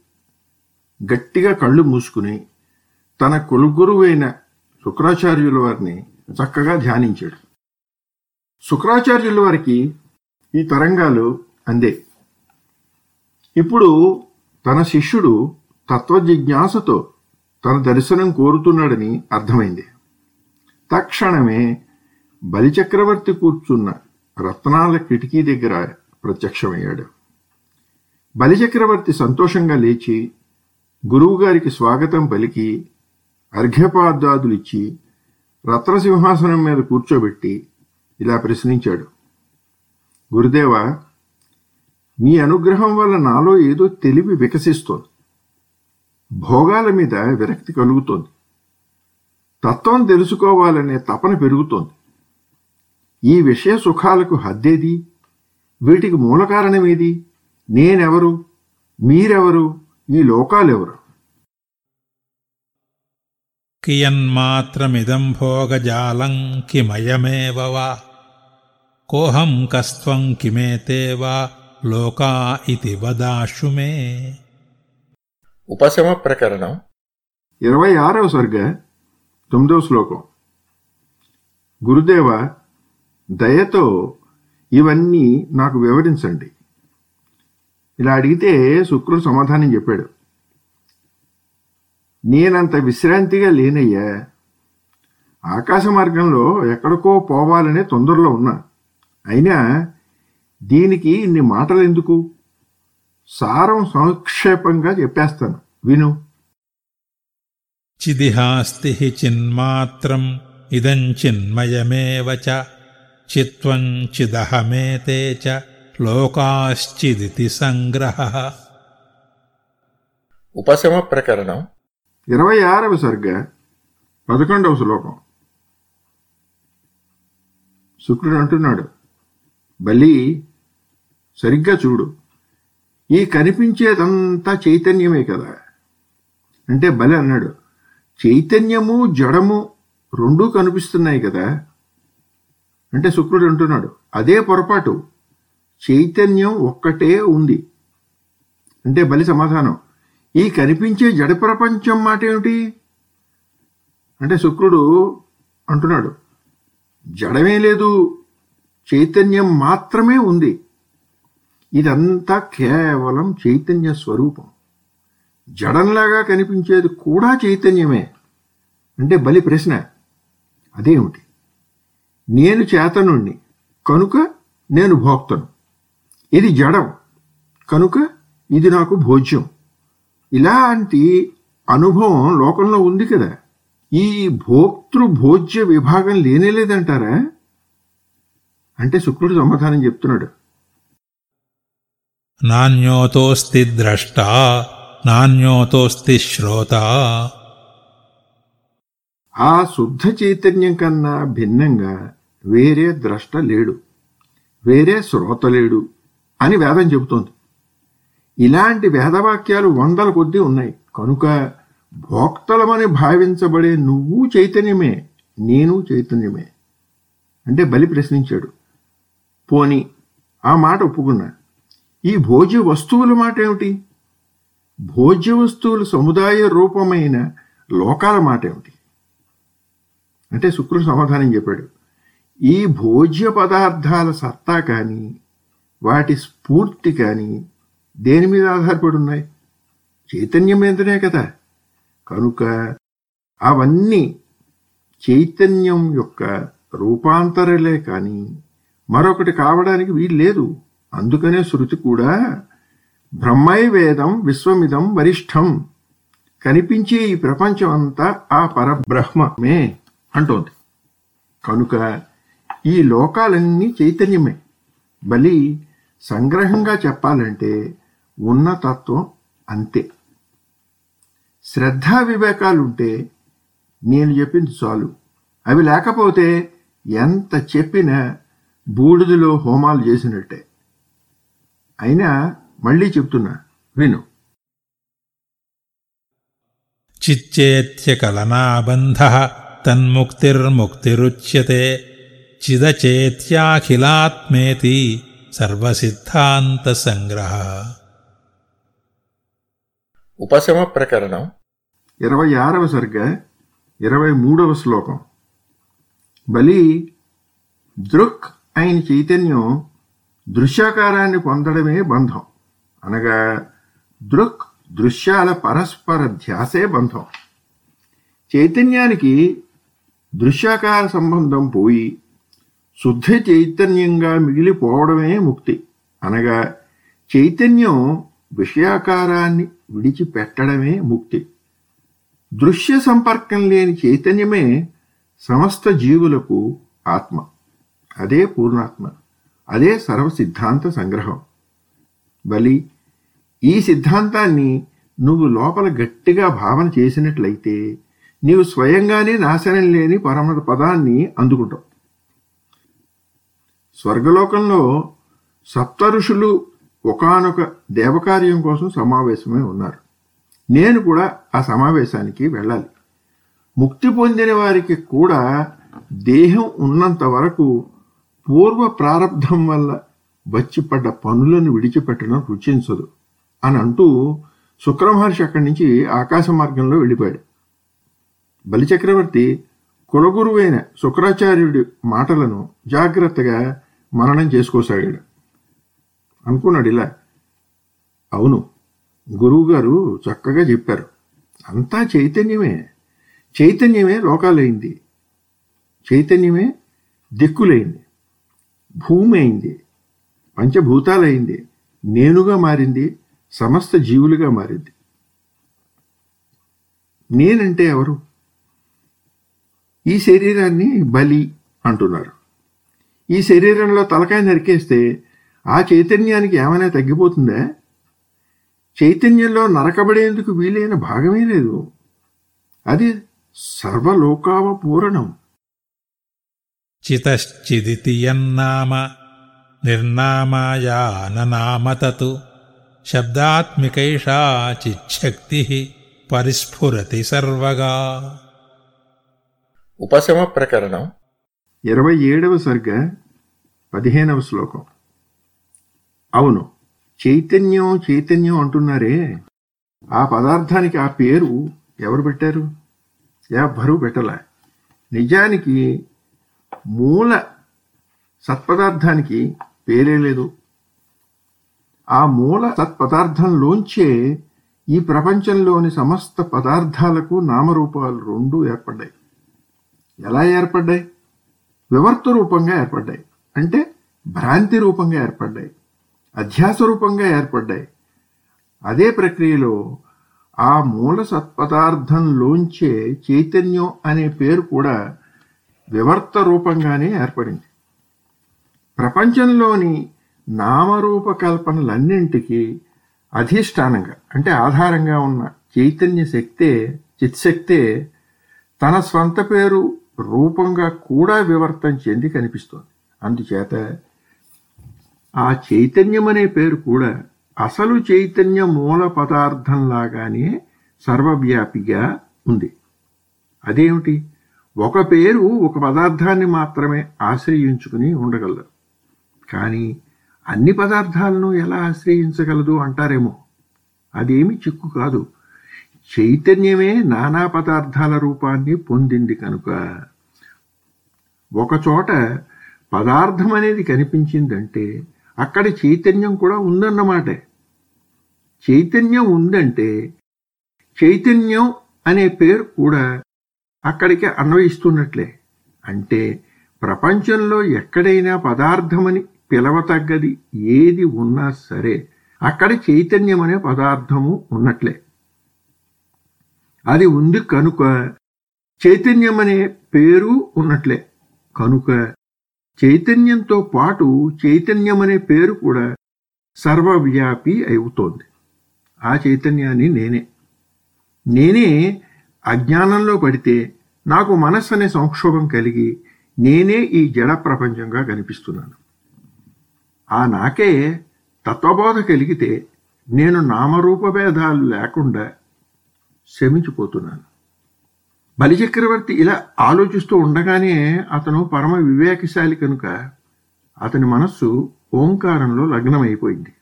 గట్టిగా కళ్ళు మూసుకుని తన కులగురువైన శుక్రాచార్యుల వారిని చక్కగా ధ్యానించాడు. శుక్రాచార్యుల వారికి ఈ తరంగాలు అందే. ఇప్పుడు తన శిష్యుడు తత్వజిజ్ఞాసతో తన దర్శనం కోరుతున్నాడని అర్థమైంది. తక్షణమే బలిచక్రవర్తి కూర్చున్న రత్నాల కిటికీ దగ్గర ప్రత్యక్షమయ్యాడు. బలిచక్రవర్తి సంతోషంగా లేచి గురువుగారికి స్వాగతం పలికి అర్ఘ్యపాదాదులిచ్చి రత్నసింహాసనం మీద కూర్చోబెట్టి ఇలా ప్రశ్నించాడు. గురుదేవా మీ అనుగ్రహం వల్ల నాలో ఏదో తెలివి వికసిస్తోంది. భోగాల మీద విరక్తి కలుగుతోంది. తత్వం తెలుసుకోవాలనే తపన పెరుగుతోంది. ఈ విషయ సుఖాలకు హద్దేది? వీటికి మూల కారణమేది? నేనెవరు? మీరెవరు? ఈ లోకాలెవరు? కియన్మాత్రమిదం భోగజాలం కిమయమేవ కోహం కస్త్వం కిమేతే వా లోకా ఇది వదాశు మే. ఉపశమ ప్రకరణం. ఇరవై ఆరవ సర్గ తొమ్మిదవ శ్లోకం. గురుదేవ దయతో ఇవన్నీ నాకు వివరించండి. ఇలా అడిగితే శుక్రుడు సమాధానం చెప్పాడు. నేనంత విశ్రాంతిగా లేనయ్యా. ఆకాశ మార్గంలో ఎక్కడికో పోవాలనే తొందరలో ఉన్నా. అయినా దీనికి ఇన్ని మాటలు ఎందుకు? సారం సంక్షేపంగా చెప్పేస్తాను. విను. చిదిహాస్తి చిన్మాత్రం ఇదం చిన్మయమేవ చిత్వం చిదహమేతే చ సంగ్రహ. ఉపశమ ప్రకరణం. ఇరవై ఆరవ సర్గ పదకొండవ శ్లోకం. శుక్రుడు అంటున్నాడు బలి సరిగ్గా చూడు. ఈ కనిపించేదంతా చైతన్యమే కదా. అంటే బలి అన్నాడు. చైతన్యము జడము రెండూ కనిపిస్తున్నాయి కదా. అంటే శుక్రుడు అంటున్నాడు. అదే పొరపాటు. చైతన్యం ఒక్కటే ఉంది. అంటే బలి సమాధానం. ఈ కనిపించే జడ ప్రపంచం మాట ఏమిటి? అంటే శుక్రుడు అంటున్నాడు. జడమే లేదు. చైతన్యం మాత్రమే ఉంది. ఇదంతా కేవలం చైతన్య స్వరూపం. జడంలాగా కనిపించేది కూడా చైతన్యమే. అంటే బలి ప్రశ్న. అదేమిటి? నేను చేతనుణ్ణి కనుక నేను భోక్తను. ఇది జడం. కనుక ఇది నాకు భోజ్యం. ఇలాంటి అనుభవం లోకంలో ఉంది కదా. ఈ భోక్తృ భోజ్య విభాగం లేనేలేదంటారా? అంటే శుక్రుడు సమాధానం చెప్తున్నాడు. నాణ్యోతోస్తి ద్రష్ట నాణ్యోతోస్తి శ్రోత. ఆ శుద్ధ చైతన్యం కన్నా భిన్నంగా వేరే ద్రష్ట లేడు వేరే శ్రోత లేడు అని వేదం చెబుతోంది. ఇలాంటి వేదవాక్యాలు వందల కొద్దీ ఉన్నాయి. కనుక భోక్తలమని భావించబడే నువ్వు చైతన్యమే నేను చైతన్యమే. అంటే బలి ప్రశ్నించాడు. పోని ఆ మాట ఒప్పుకున్నా. ఈ భోజ్య వస్తువుల మాట ఏమిటి? భోజ్య వస్తువుల సముదాయ రూపమైన లోకాల మాట ఏమిటి? అంటే శుక్రుడు సమాధానం చెప్పాడు. ఈ భోజ్య పదార్థాల సత్తా కానీ వాటి స్ఫూర్తి కానీ దేని మీద ఆధారపడి ఉన్నాయి? చైతన్యం మీదనే కదా. కనుక అవన్నీ చైతన్యం యొక్క రూపాంతరలే కానీ మరొకటి కావడానికి వీలు లేదు. అందుకనే శృతి కూడా బ్రహ్మైవేదం విశ్వమిదం వరిష్టం. కనిపించే ఈ ప్రపంచం అంతా ఆ పరబ్రహ్మమే అంటోంది. కనుక ఈ లోకాలన్నీ చైతన్యమే. బలి సంగ్రహంగా చెప్పాలంటే ఉన్న తత్వం అంతే. శ్రద్ధా వివేకాలుంటే నేను చెప్పింది చాలు. అవి లేకపోతే ఎంత చెప్పినా బూడిదలో హోమాలు చేసినట్టే. అయినా మళ్ళీ చెప్తున్నా విను. చిచ్చేత్యకలనాబంధ తన్ముక్తిర్ముక్తిరుచ్యతే చిదచేత్యాఖిలాత్మేతి సర్వసిద్ధాంత సంగ్రహ ఉపశమ ప్రకరణం. ఇరవై ఆరవ సర్గ ఇరవై మూడవ శ్లోకం. బలి దృక్ ఆయన చైతన్యం దృశ్యాకారాన్ని పొందడమే బంధం. అనగా దృక్ దృశ్యాల పరస్పర ధ్యాసే బంధం. చైతన్యానికి దృశ్యాకార సంబంధం పోయి శుద్ధ చైతన్యంగా మిగిలిపోవడమే ముక్తి. అనగా చైతన్యం విషయాకారాన్ని విడిచిపెట్టడమే ముక్తి. దృశ్య సంపర్కం లేని చైతన్యమే సమస్త జీవులకు ఆత్మ. అదే పూర్ణాత్మ అదే సర్వ సిద్ధాంత సంగ్రహం. బలి ఈ సిద్ధాంతాన్ని నువ్వు లోపల గట్టిగా భావన చేసినట్లయితే నీవు స్వయంగానే నాశనం లేని పరమ పదాన్ని అందుకుంటావు. స్వర్గలోకంలో సప్త ఋషులు ఒకనొక దేవకార్యం కోసం సమావేశమై ఉన్నారు. నేను కూడా ఆ సమావేశానికి వెళ్ళాలి. ముక్తి పొందిన వారికి కూడా దేహం ఉన్నంత వరకు పూర్వ ప్రారంధం వల్ల వచ్చిపడ్డ పనులను విడిచిపెట్టడం రుచించదు అని అంటూ శుక్రమహర్షి అక్కడి నుంచి ఆకాశ మార్గంలో వెళ్ళిపోయాడు. బలిచక్రవర్తి కులగురువైన శుక్రాచార్యుడి మాటలను జాగ్రత్తగా మననం చేసుకోసాగాడు. అనుకున్నాడు ఇలా అవును గురువుగారు చక్కగా చెప్పారు. అంతా చైతన్యమే. చైతన్యమే లోకాలైంది. చైతన్యమే దిక్కులైంది. భూమి అయింది పంచభూతాలైంది నేనుగా మారింది సమస్త జీవులుగా మారింది. నేనంటే ఎవరు? ఈ శరీరాన్ని బలి అంటున్నారు. ఈ శరీరంలో తలకాయ నరికేస్తే ఆ చైతన్యానికి ఏమైనా తగ్గిపోతుందా? చైతన్యంలో నరకబడేందుకు వీలైన భాగమే లేదు. అది సర్వలోకావపూరణం. చితశ్చిదితి యన్నామ నిర్నామాయాననామ తత్ శబ్దాత్మికైషా చిచ్చక్తి పరిస్ఫురతి సర్వగా ఉపశమ ప్రకరణం ఇరవై ఏడవ సర్గ పదిహేనవ శ్లోకం. అవును చైతన్యం చైతన్యం అంటున్నారే. ఆ పదార్థానికి ఆ పేరు ఎవరు పెట్టారు? ఎవ్వరూ పెట్టలే? నిజానికి మూల సత్పదార్థానికి పేరే లేదు. ఆ మూల సత్పదార్థంలోంచే ఈ ప్రపంచంలోని సమస్త పదార్థాలకు నామరూపాలు రెండు ఏర్పడ్డాయి. ఎలా ఏర్పడ్డాయి? వివర్త రూపంగా ఏర్పడ్డాయి. అంటే భ్రాంతి రూపంగా ఏర్పడ్డాయి. అధ్యాస రూపంగా ఏర్పడ్డాయి. అదే ప్రక్రియలో ఆ మూల సత్పదార్థంలోంచే చైతన్యం అనే పేరు కూడా వివర్త రూపంగానే ఏర్పడింది. ప్రపంచంలోని నామరూపకల్పనలన్నింటికీ అధిష్టానంగా అంటే ఆధారంగా ఉన్న చైతన్య శక్తే చిత్శక్తే తన స్వంత పేరు రూపంగా కూడా వివర్తం చెంది కనిపిస్తోంది. అందుచేత ఆ చైతన్యం అనే పేరు కూడా అసలు చైతన్య మూల పదార్థంలాగానే సర్వవ్యాపిగా ఉంది. అదేమిటి? ఒక పేరు ఒక పదార్థాన్ని మాత్రమే ఆశ్రయించుకుని ఉండగలదు. కానీ అన్ని పదార్థాలను ఎలా ఆశ్రయించగలదు అంటారేమో? అదేమి చిక్కు కాదు. చైతన్యమే నానా పదార్థాల రూపాన్ని పొందింది కనుక. ఒకచోట పదార్థం అనేది కనిపించిందంటే అక్కడ చైతన్యం కూడా ఉందన్నమాటే. చైతన్యం ఉందంటే చైతన్యం అనే పేరు కూడా అక్కడికి అన్వయిస్తున్నట్లే. అంటే ప్రపంచంలో ఎక్కడైనా పదార్థమని పిలవతగ్గది ఏది ఉన్నా సరే అక్కడ చైతన్యం అనే పదార్థము ఉన్నట్లే. అది ఉంది కనుక చైతన్యం అనే పేరు ఉన్నట్లే. కనుక చైతన్యంతో పాటు చైతన్యం అనే పేరు కూడా సర్వవ్యాపి అవుతోంది. ఆ చైతన్యాన్ని నేనే. నేనే అజ్ఞానంలో పడితే నాకు మనస్సు అనే సంక్షోభం కలిగి నేనే ఈ జడ ప్రపంచంగా కనిపిస్తున్నాను. ఆ నాకే తత్వబోధ కలిగితే నేను నామరూప భేదాలు లేకుండా శమించిపోతున్నాను బలిచక్రవర్తి ఇలా ఆలోచిస్తూ ఉండగానే అతను పరమ వివేకశాలి కనుక అతని మనస్సు ఓంకారంలో లగ్నమైపోయింది.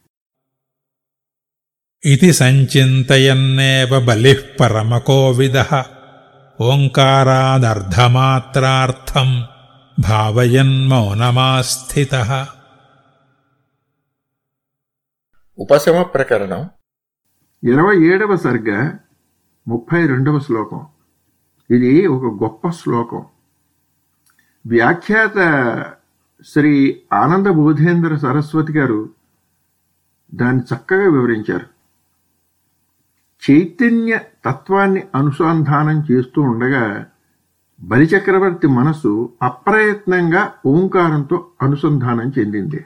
इति सञ्चिन्तयन्नेव बलिः परमकोविदः ओङ्कारादर्धमात्रार्थम् भावयन्मौनमास्थितः ఉపశమ ప్రకరణం ఇరవై ఏడవ సర్గ ముప్పై రెండవ శ్లోకం ఇది ఒక గొప్ప శ్లోకం వ్యాఖ్యాత శ్రీ ఆనంద బోధేంద్ర సరస్వతి గారు దాన్ని చక్కగా వివరించారు చైతన్య తత్వాన్ని అనుసంధానం చేస్తూ ఉండగా బలిచక్రవర్తి మనసు అప్రయత్నంగా ఓంకారంతో అనుసంధానం చెందింది.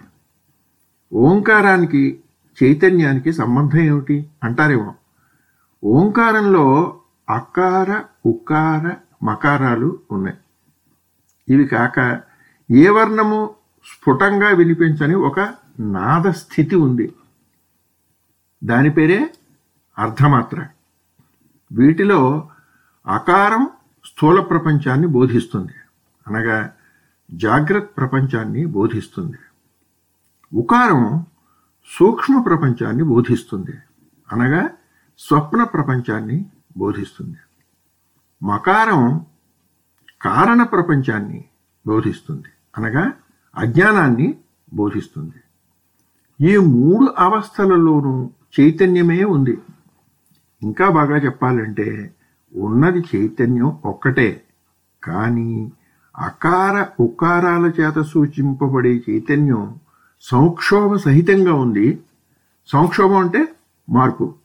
ఓంకారానికి చైతన్యానికి సంబంధం ఏమిటి? అంటారేమో. ఓంకారంలో అకార ఉకార మకారాలు ఉన్నాయి. ఇవి కాక ఏ వర్ణము స్ఫుటంగా వినిపించని ఒక నాద స్థితి ఉంది. దాని పేరే అర్ధమాత్ర వీటిలో అకారం స్థూల ప్రపంచాన్ని బోధిస్తుంది. అనగా జాగ్రత్త ప్రపంచాన్ని బోధిస్తుంది. ఉకారం సూక్ష్మ ప్రపంచాన్ని బోధిస్తుంది. అనగా స్వప్న ప్రపంచాన్ని బోధిస్తుంది. మకారం కారణ ప్రపంచాన్ని బోధిస్తుంది. అనగా అజ్ఞానాన్ని బోధిస్తుంది. ఈ మూడు అవస్థలలోనూ చైతన్యమే ఉంది. ఇంకా బాగా చెప్పాలంటే ఉన్నది చైతన్యం ఒక్కటే. కానీ అకార ఉకారాల చేత సూచింపబడే చైతన్యం సంక్షోభ సహితంగా ఉంది. సంక్షోభం అంటే మార్పు.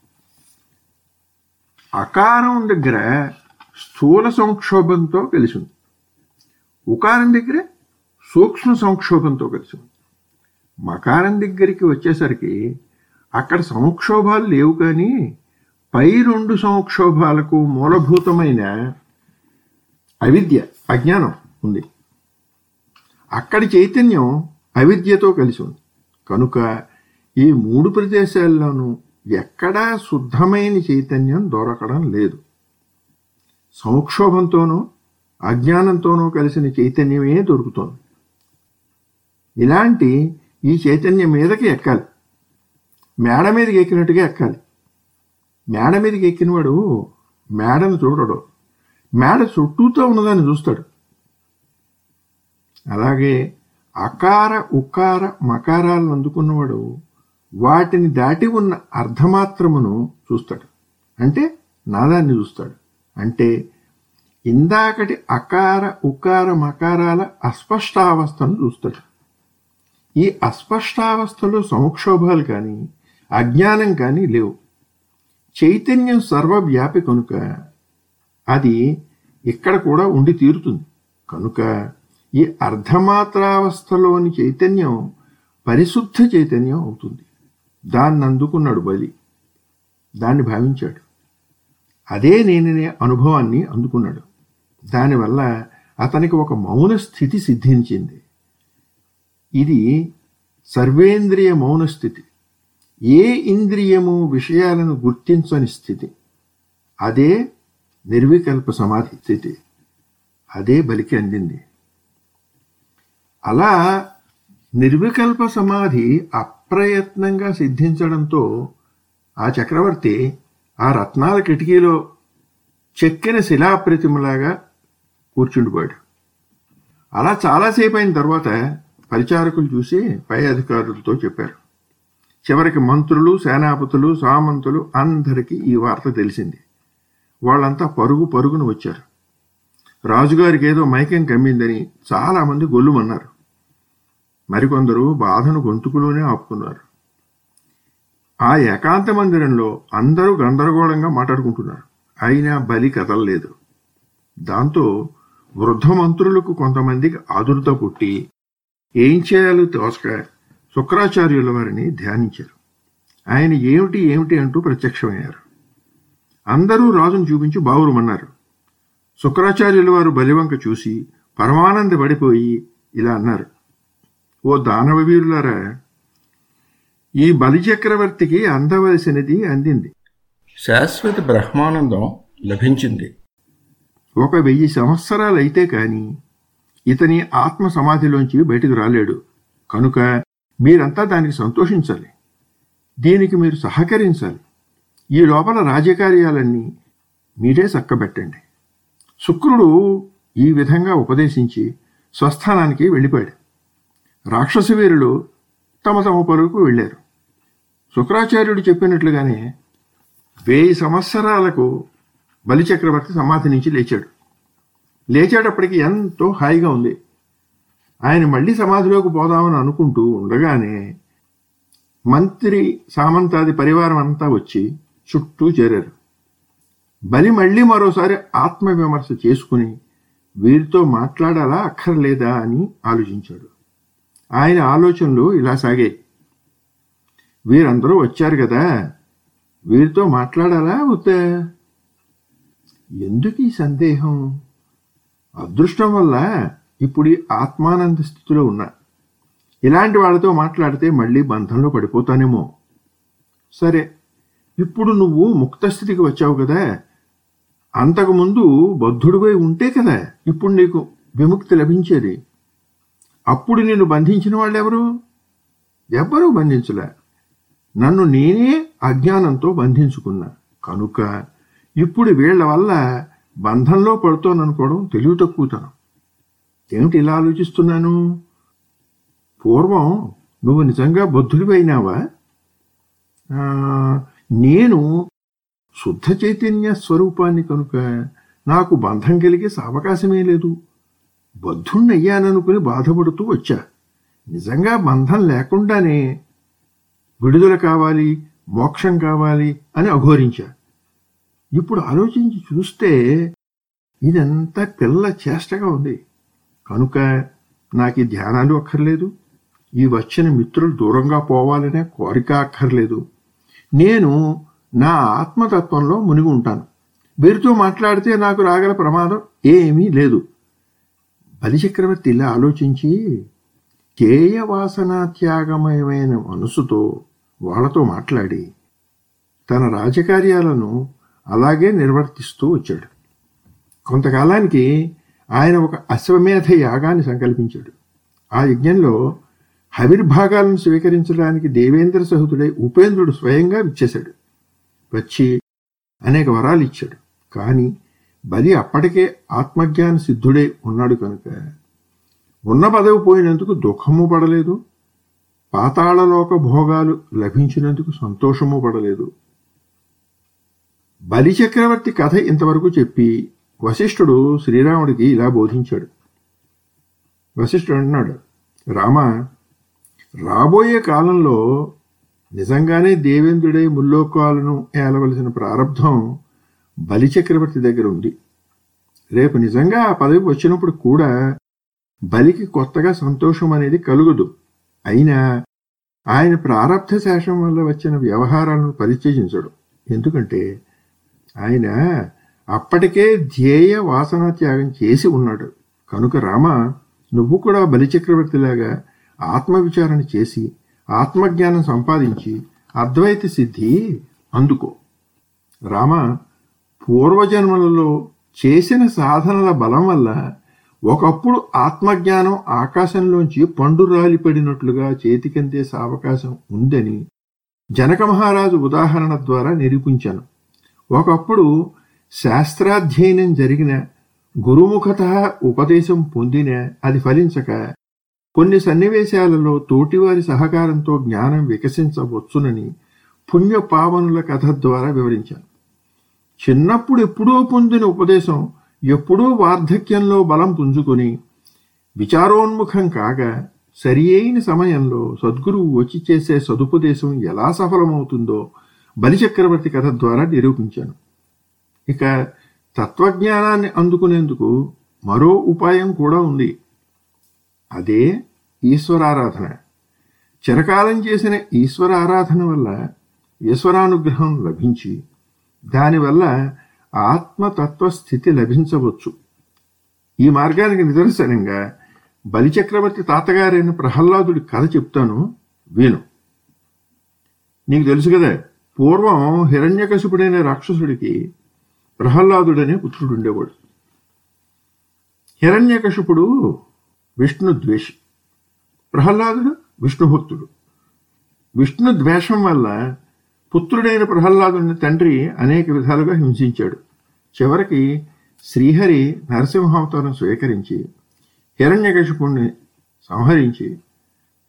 అకారం దగ్గర స్థూల సంక్షోభంతో కలిసి ఉంది. ఉకారం దగ్గర సూక్ష్మ సంక్షోభంతో కలిసి ఉంది. మకారం దగ్గరికి వచ్చేసరికి అక్కడ సంక్షోభాలు లేవు కానీ పై రెండు సంక్షోభాలకు మూలభూతమైన అవిద్య అజ్ఞానం ఉంది. అక్కడి చైతన్యం అవిద్యతో కలిసి ఉంది. కనుక ఈ మూడు ప్రదేశాల్లోనూ ఎక్కడా శుద్ధమైన చైతన్యం దొరకడం లేదు. సంక్షోభంతోనూ అజ్ఞానంతోనూ కలిసిన చైతన్యమే దొరుకుతోంది. ఇలాంటి ఈ చైతన్యం మీదకి ఎక్కాలి. మేడ మీదకి ఎక్కినట్టుగా ఎక్కాలి. మేడ మీదకి ఎక్కినవాడు మేడను చూడడు. మేడ చుట్టూతో ఉన్నదాన్ని చూస్తాడు. అలాగే అకార ఉకార మకారాలను అందుకున్నవాడు వాటిని దాటి ఉన్న అర్ధమాత్రమును చూస్తాడు. అంటే నాదాన్ని చూస్తాడు. అంటే ఇందాకటి అకార ఉకార మకారాల అస్పష్టావస్థను చూస్తాడు. ఈ అస్పష్టావస్థలో సంక్షోభాలు కానీ అజ్ఞానం కానీ లేవు. చైతన్యం సర్వవ్యాపి కనుక అది ఇక్కడ కూడా ఉండి తీరుతుంది. కనుక ఈ అర్ధమాత్రావస్థలోని చైతన్యం పరిశుద్ధ చైతన్యం అవుతుంది. దాన్ని అందుకున్నాడు బలి. దాన్ని భావించాడు. అదే నేననే అనుభవాన్ని అందుకున్నాడు. దానివల్ల అతనికి ఒక మౌన స్థితి సిద్ధించింది. ఇది సర్వేంద్రియ మౌన స్థితి. ఏ ఇంద్రియము విషయాలను గుర్తించని స్థితి అదే నిర్వికల్ప సమాధి స్థితి అదే బలికి అందింది. అలా నిర్వికల్ప సమాధి అప్రయత్నంగా సిద్ధించడంతో ఆ చక్రవర్తి ఆ రత్నాల కిటికీలో చెక్కిన శిలాప్రతిమలాగా కూర్చుండిపోయాడు. అలా చాలాసేపు అయిన తర్వాత పరిచారకులు చూసి పై అధికారులతో చెప్పారు. చివరికి మంత్రులు సేనాపతులు సామంతులు అందరికీ ఈ వార్త తెలిసింది. వాళ్ళంతా పరుగు పరుగును వచ్చారు. రాజుగారికి ఏదో మైకం కమ్మిందని చాలామంది గొల్లుమన్నారు. మరికొందరు బాధను గొంతుకులోనే ఆపుకున్నారు. ఆ ఏకాంత మందిరంలో అందరూ గందరగోళంగా మాట్లాడుకుంటున్నారు. అయినా బలి కదలలేదు. దాంతో వృద్ధ మంత్రులకు కొంతమందికి ఆదురత పుట్టి ఏం చేయాలో తోసక శుక్రాచార్యుల వారిని ధ్యానించారు. ఆయన ఏమిటి ఏమిటి అంటూ ప్రత్యక్షమయ్యారు. అందరూ రాజును చూపించి బావురమన్నారు. శుక్రాచార్యుల వారు బలివంక చూసి పరమానంద పడిపోయి ఇలా అన్నారు. ఓ దానవ వీరులారా ఈ బలి చక్రవర్తికి అందవలసినది అందింది. శాశ్వత బ్రహ్మానందం లభించింది. ఒక వెయ్యి సంవత్సరాలైతే కాని ఇతని ఆత్మ సమాధిలోంచి బయటకు రాలేడు. కనుక మీరంతా దానికి సంతోషించాలి. దీనికి మీరు సహకరించాలి. ఈ లోపల రాజకార్యాలన్నీ మీరే చక్కబెట్టండి. శుక్రుడు ఈ విధంగా ఉపదేశించి స్వస్థానానికి వెళ్ళిపోయాడు. రాక్షస వీరులు తమ తమ పరుగుకు వెళ్ళారు. శుక్రాచార్యుడు చెప్పినట్లుగానే వెయ్యి సంవత్సరాలకు బలిచక్రవర్తి సమాధి నుంచి లేచాడు. లేచేటప్పటికి ఎంతో హాయిగా ఉంది. ఆయన మళ్ళీ సమాధిలోకి పోదామని అనుకుంటూ ఉండగానే మంత్రి సామంతాది పరివారం అంతా వచ్చి చుట్టూ చేరారు. బలి మళ్ళీ మరోసారి ఆత్మవిమర్శ చేసుకుని వీరితో మాట్లాడాలా అక్కర్లేదా అని ఆలోచించాడు. ఆయన ఆలోచనలు ఇలా సాగాయి. వీరందరూ వచ్చారు కదా వీరితో మాట్లాడాలా వద్దా? ఎందుకు ఈ సందేహం? అదృష్టం వల్ల ఇప్పుడు ఈ ఆత్మానంద స్థితిలో ఉన్నా. ఇలాంటి వాళ్ళతో మాట్లాడితే మళ్ళీ బంధంలో పడిపోతానేమో. సరే ఇప్పుడు నువ్వు ముక్త స్థితికి వచ్చావు కదా. అంతకుముందు బద్ధుడిపోయి ఉంటే కదా ఇప్పుడు నీకు విముక్తి లభించేది. అప్పుడు నిన్ను బంధించిన వాళ్ళెవరు? ఎవ్వరూ బంధించలే. నన్ను నేనే అజ్ఞానంతో బంధించుకున్నా. కనుక ఇప్పుడు వీళ్ళ వల్ల బంధంలో పడుతోననుకోవడం తెలివి తక్కువతనం ఏమిటి ఇలా ఆలోచిస్తున్నాను? పూర్వం నువ్వు నిజంగా బుద్ధుడివైనావా నేను శుద్ధ చైతన్య స్వరూపాన్ని కనుక నాకు బంధం కలిగే అవకాశమే లేదు. బద్ధుణ్ణయ్యాననుకుని బాధపడుతూ వచ్చా. నిజంగా బంధం లేకుండానే విడుదల కావాలి మోక్షం కావాలి అని అఘోరించా. ఇప్పుడు ఆలోచించి చూస్తే ఇదంతా పిల్ల చేష్టగా ఉంది. కనుక నాకు ఈ ధ్యానాలు అక్కర్లేదు. ఈ వచ్చిన మిత్రులు దూరంగా పోవాలనే కోరిక అక్కర్లేదు. నేను నా ఆత్మతత్వంలో మునిగి ఉంటాను. వీరితో మాట్లాడితే నాకు రాగల ప్రమాదం ఏమీ లేదు. బలిచక్రవర్తి ఇలా ఆలోచించి ధ్యేయ త్యాగమయమైన మనసుతో వాళ్ళతో మాట్లాడి తన రాజకార్యాలను అలాగే నిర్వర్తిస్తూ వచ్చాడు. కొంతకాలానికి ఆయన ఒక అశ్వమేధ యాగాన్ని సంకల్పించాడు. ఆ యజ్ఞంలో హవిర్భాగాలను స్వీకరించడానికి దేవేంద్ర సహితుడై ఉపేంద్రుడు స్వయంగా ఇచ్చేశాడు వచ్చి అనేక వరాలు ఇచ్చాడు. కానీ బలి అప్పటికే ఆత్మజ్ఞాన సిద్ధుడై ఉన్నాడు కనుక ఉన్న పదవి పోయినందుకు దుఃఖము పడలేదు. పాతాళలోక భోగాలు లభించినందుకు సంతోషము పడలేదు. బలి చక్రవర్తి కథ ఇంతవరకు చెప్పి వశిష్ఠుడు శ్రీరాముడికి ఇలా బోధించాడు. వశిష్ఠుడు అంటున్నాడు రామ రాబోయే కాలంలో నిజంగానే దేవేంద్రుడే ముల్లోకాలను ఏలవలసిన ప్రారంధం బలి చక్రవర్తి దగ్గర ఉంది. రేపు నిజంగా ఆ పదవి వచ్చినప్పుడు కూడా బలికి కొత్తగా సంతోషం అనేది కలుగదు. అయినా ఆయన ప్రారంధ శేషం వల్ల వచ్చిన వ్యవహారాలను పరిచయించడు ఎందుకంటే ఆయన అప్పటికే ధ్యేయ వాసన త్యాగం చేసి ఉన్నాడు. కనుక రామ నువ్వు కూడా బలిచక్రవర్తిలాగా ఆత్మవిచారణ చేసి ఆత్మజ్ఞానం సంపాదించి అద్వైత సిద్ధి అందుకో. రామ పూర్వజన్మలలో చేసిన సాధనల బలం వల్ల ఒకప్పుడు ఆత్మజ్ఞానం ఆకాశంలోంచి పండు రాలిపడినట్లుగా చేతికందే అవకాశం ఉందని జనక మహారాజు ఉదాహరణ ద్వారా నిరూపించాను. ఒకప్పుడు శాస్త్రాధ్యయనం జరిగిన గురుముఖత ఉపదేశం పొందిన అది ఫలించక కొన్ని సన్నివేశాలలో తోటివారి సహకారంతో జ్ఞానం వికసించవచ్చునని పుణ్యపావనుల కథ ద్వారా వివరించాను. చిన్నప్పుడు ఎప్పుడో పొందిన ఉపదేశం ఎప్పుడో వార్ధక్యంలో బలం పుంజుకొని విచారోన్ముఖం కాగా సరి అయిన సమయంలో సద్గురువు వచ్చి చేసే సదుపదేశం ఎలా సఫలమవుతుందో బలిచక్రవర్తి కథ ద్వారా నిరూపించాను. ఇక తత్వజ్ఞానాన్ని అందుకునేందుకు మరో ఉపాయం కూడా ఉంది. అదే ఈశ్వరారాధన. చిరకాలం చేసిన ఈశ్వర ఆరాధన వల్ల ఈశ్వరానుగ్రహం లభించి దానివల్ల ఆత్మతత్వ స్థితి లభించవచ్చు. ఈ మార్గానికి నిదర్శనంగా బలిచక్రవర్తి తాతగారైన ప్రహ్లాదుడి కథ చెప్తాను విను. నీకు తెలుసు కదా పూర్వం హిరణ్యకశిపుడైన రాక్షసుడికి ప్రహ్లాదుడనే పుత్రుడు ఉండేవాడు. హిరణ్యకశిపుడు విష్ణు ద్వేషి. ప్రహ్లాదుడు విష్ణుభక్తుడు. విష్ణు ద్వేషం వల్ల పుత్రుడైన ప్రహ్లాదుని తండ్రి అనేక విధాలుగా హింసించాడు. చివరికి శ్రీహరి నరసింహావతారం స్వీకరించి హిరణ్యకశిపుణ్ణి సంహరించి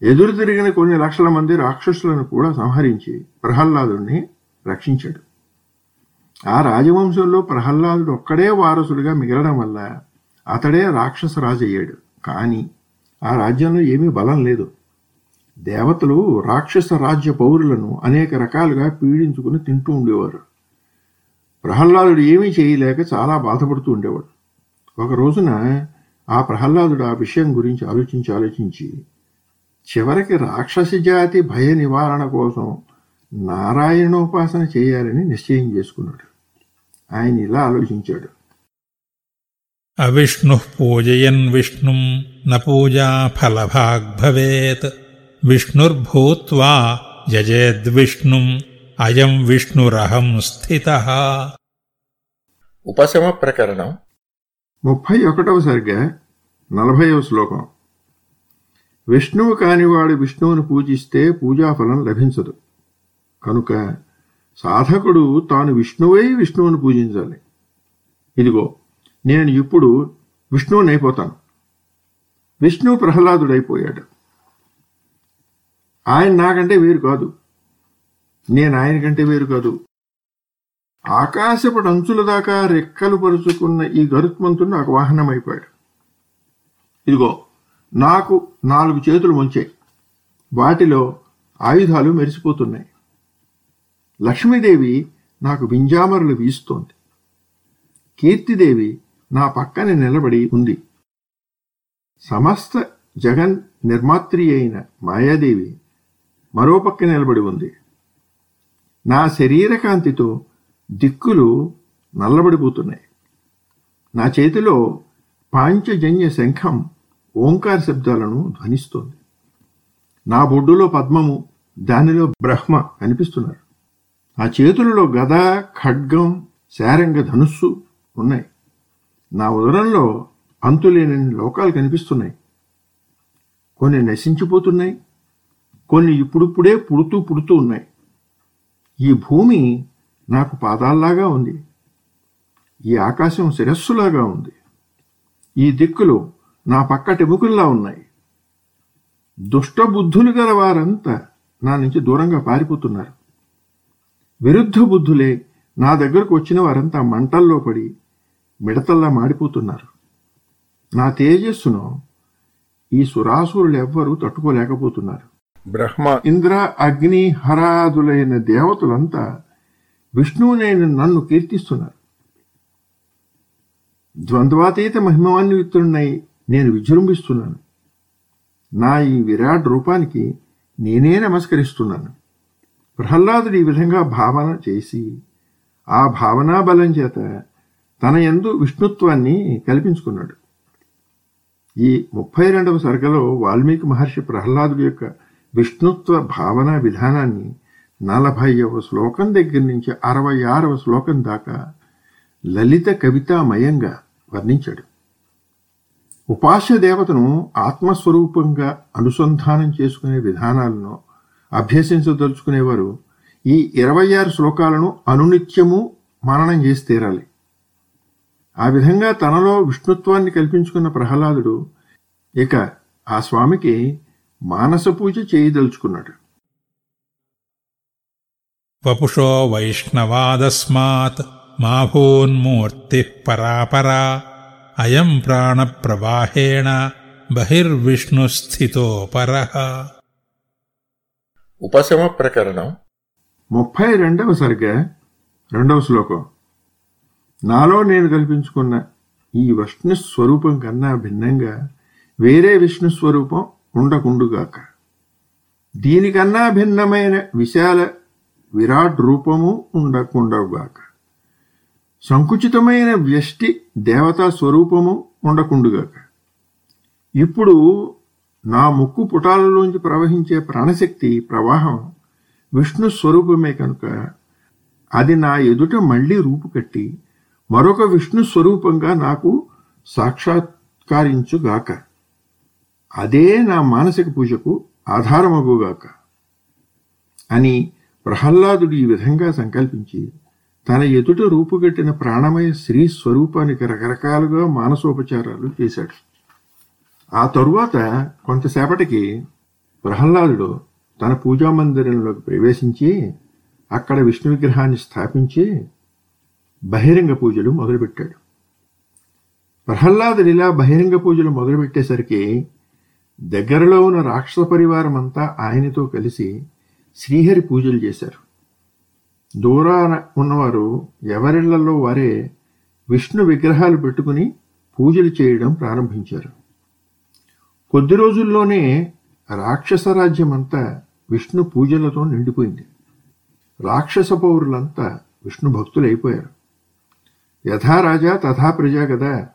ఎదురు తిరిగిన కొన్ని లక్షల మంది రాక్షసులను కూడా సంహరించి ప్రహ్లాదుడిని రక్షించాడు. ఆ రాజవంశంలో ప్రహ్లాదుడు ఒక్కడే వారసుడిగా మిగలడం వల్ల అతడే రాక్షస రాజు అయ్యాడు. కానీ ఆ రాజ్యంలో ఏమీ బలం లేదు. దేవతలు రాక్షస రాజ్య పౌరులను అనేక రకాలుగా పీడించుకుని తింటూ ఉండేవారు. ప్రహ్లాదుడు ఏమీ చేయలేక చాలా బాధపడుతూ ఉండేవాడు. ఒక రోజున ఆ ప్రహ్లాదుడు ఆ విషయం గురించి ఆలోచించి ఆలోచించి చివరికి రాక్షస జాతి భయ నివారణ కోసం నారాయణోపాసన చేయాలని నిశ్చయం చేసుకున్నాడు. ఆయన ఇలా ఆలోచించాడు. అవిష్ణుః పూజయన్ విష్ణుం న పూజా ఫలభాగ్ భవేత్ విష్ణుర్భూత్వా యజేద్విష్ణుం అయం విష్ణురహం స్థితః. ఉపశమ ప్రకరణం. ముప్పై ఒకటవ సరిగ నలభైవ శ్లోకం. విష్ణువు కానివాడు విష్ణువును పూజిస్తే పూజాఫలం లభించదు. కనుక సాధకుడు తాను విష్ణువై విష్ణువును పూజించాలి. ఇదిగో నేను ఇప్పుడు విష్ణువుని అయిపోతాను విష్ణువు ప్రహ్లాదుడైపోయాడు. ఆయన నాకంటే వేరు కాదు. నేను ఆయన కంటే వేరు కాదు. ఆకాశపుడు అంచుల దాకా రెక్కలు పరుచుకున్న ఈ గరుత్మంతుడు నాకు వాహనం అయిపోయాడు ఇదిగో నాకు నాలుగు చేతులు ముంచాయి. వాటిలో ఆయుధాలు మెరిసిపోతున్నాయి. లక్ష్మీదేవి నాకు వింజామరులు వీస్తోంది. కీర్తిదేవి నా పక్కన నిలబడి ఉంది. సమస్త జగన్ నిర్మాత్రి అయిన మాయాదేవి మరో పక్క నిలబడి ఉంది. నా శరీర కాంతితో దిక్కులు నల్లబడిపోతున్నాయి. నా చేతిలో పాంచజన్య శంఖం ఓంకార శబ్దాలను ధ్వనిస్తోంది. నా బొడ్డులో పద్మము దానిలో బ్రహ్మ కనిపిస్తున్నారు. ఆ చేతులలో గద ఖడ్గం శారంగ ధనుస్సు ఉన్నాయి. నా ఉదరంలో అంతులేని లోకాలు కనిపిస్తున్నాయి. కొన్ని నశించిపోతున్నాయి. కొన్ని ఇప్పుడిప్పుడే పుడుతూ పుడుతూ ఉన్నాయి. ఈ భూమి నాకు పాదాల్లాగా ఉంది. ఈ ఆకాశం శిరస్సులాగా ఉంది. ఈ దిక్కులు నా పక్కటెముకల్లా ఉన్నాయి. దుష్టబుద్ధులు గల వారంతా నా నుంచి దూరంగా పారిపోతున్నారు. విరుద్ధ బుద్ధులే నా దగ్గరకు వచ్చిన వారంతా మంటల్లో పడి మిడతల్లా మాడిపోతున్నారు. నా తేజస్సును ఈ సురాసురులు ఎవ్వరూ తట్టుకోలేకపోతున్నారు. బ్రహ్మ ఇంద్ర అగ్ని హరాదులైన దేవతలంతా విష్ణువునైన నన్ను కీర్తిస్తున్నారు. ద్వంద్వాతీత మహిమాన్వితుడినై నేను విజృంభిస్తున్నాను. నా ఈ విరాట్ రూపానికి నేనే నమస్కరిస్తున్నాను. ప్రహ్లాదుడు ఈ విధంగా భావన చేసి ఆ భావనా బలం చేత తన ఎందు విష్ణుత్వాన్ని కల్పించుకున్నాడు. ఈ ముప్పై రెండవ సరుకలో వాల్మీకి మహర్షి ప్రహ్లాదుడి యొక్క విష్ణుత్వ భావనా విధానాన్ని నలభైవ శ్లోకం దగ్గర నుంచి అరవై ఆరవ శ్లోకం దాకా లలిత కవితామయంగా వర్ణించాడు. ఉపాస్య దేవతను ఆత్మస్వరూపంగా అనుసంధానం చేసుకునే విధానాలను అభ్యసించదలుచుకునేవారు ఈ ఇరవై ఆరు శ్లోకాలను అనునిత్యము మననం చేసి తీరాలి. ఆ విధంగా తనలో విష్ణుత్వాన్ని కల్పించుకున్న ప్రహ్లాదుడు ఇక ఆ స్వామికి మానస పూజ చేయదలుచుకున్నాడు. వపుషో వైష్ణవాదస్మాత్ మాహోన్మూర్తి పరాపరా అయం ప్రాణప్రవాహేణ బహిర్విష్ణుస్థితో పర। ఉపశమ ప్రకరణం. ముప్పై రెండవ సరిగ రెండవ శ్లోకం. నాలో నేను కల్పించుకున్న ఈ విష్ణు స్వరూపం కన్నా భిన్నంగా వేరే విష్ణు స్వరూపం ఉండకుండుగాక. దీనికన్నా భిన్నమైన విశాల విరాట్ రూపము ఉండకుండవుగాక. సంకుచితమైన వ్యష్టి దేవతా స్వరూపము ఉండకుండుగాక. ఇప్పుడు నా ముక్కు పుటాలలోంచి ప్రవహించే ప్రాణశక్తి ప్రవాహం విష్ణు స్వరూపమే కనుక అది నా ఎదుట మళ్ళీ రూపుకట్టి మరొక విష్ణు స్వరూపంగా నాకు సాక్షాత్కారించుగాక. అదే నా మానసిక పూజకు ఆధారమగుగాక అని ప్రహ్లాదుడు ఈ విధంగా సంకల్పించి తన ఎదుట రూపుగట్టిన ప్రాణమయ శ్రీ స్వరూపానికి రకరకాలుగా మానసోపచారాలు చేశాడు. ఆ తరువాత కొంతసేపటికి ప్రహ్లాదుడు తన పూజా మందిరంలోకి ప్రవేశించి అక్కడ విష్ణు విగ్రహాన్ని స్థాపించి బహిరంగ పూజలు మొదలుపెట్టాడు. ప్రహ్లాదుడు ఇలా బహిరంగ పూజలు మొదలుపెట్టేసరికి దగ్గరలో ఉన్న రాక్షస పరివారం అంతా ఆయనతో కలిసి శ్రీహరి పూజలు చేశారు. దూరాన ఉన్నవారు ఎవరిళ్ళలో వారే విష్ణు విగ్రహాలు పెట్టుకుని పూజలు చేయడం ప్రారంభించారు. కొద్ది రోజుల్లోనే రాక్షస రాజ్యమంతా విష్ణు పూజలతో నిండిపోయింది. రాక్షస పౌరులంతా విష్ణు భక్తులైపోయారు. యథా రాజా తథా ప్రజా కదా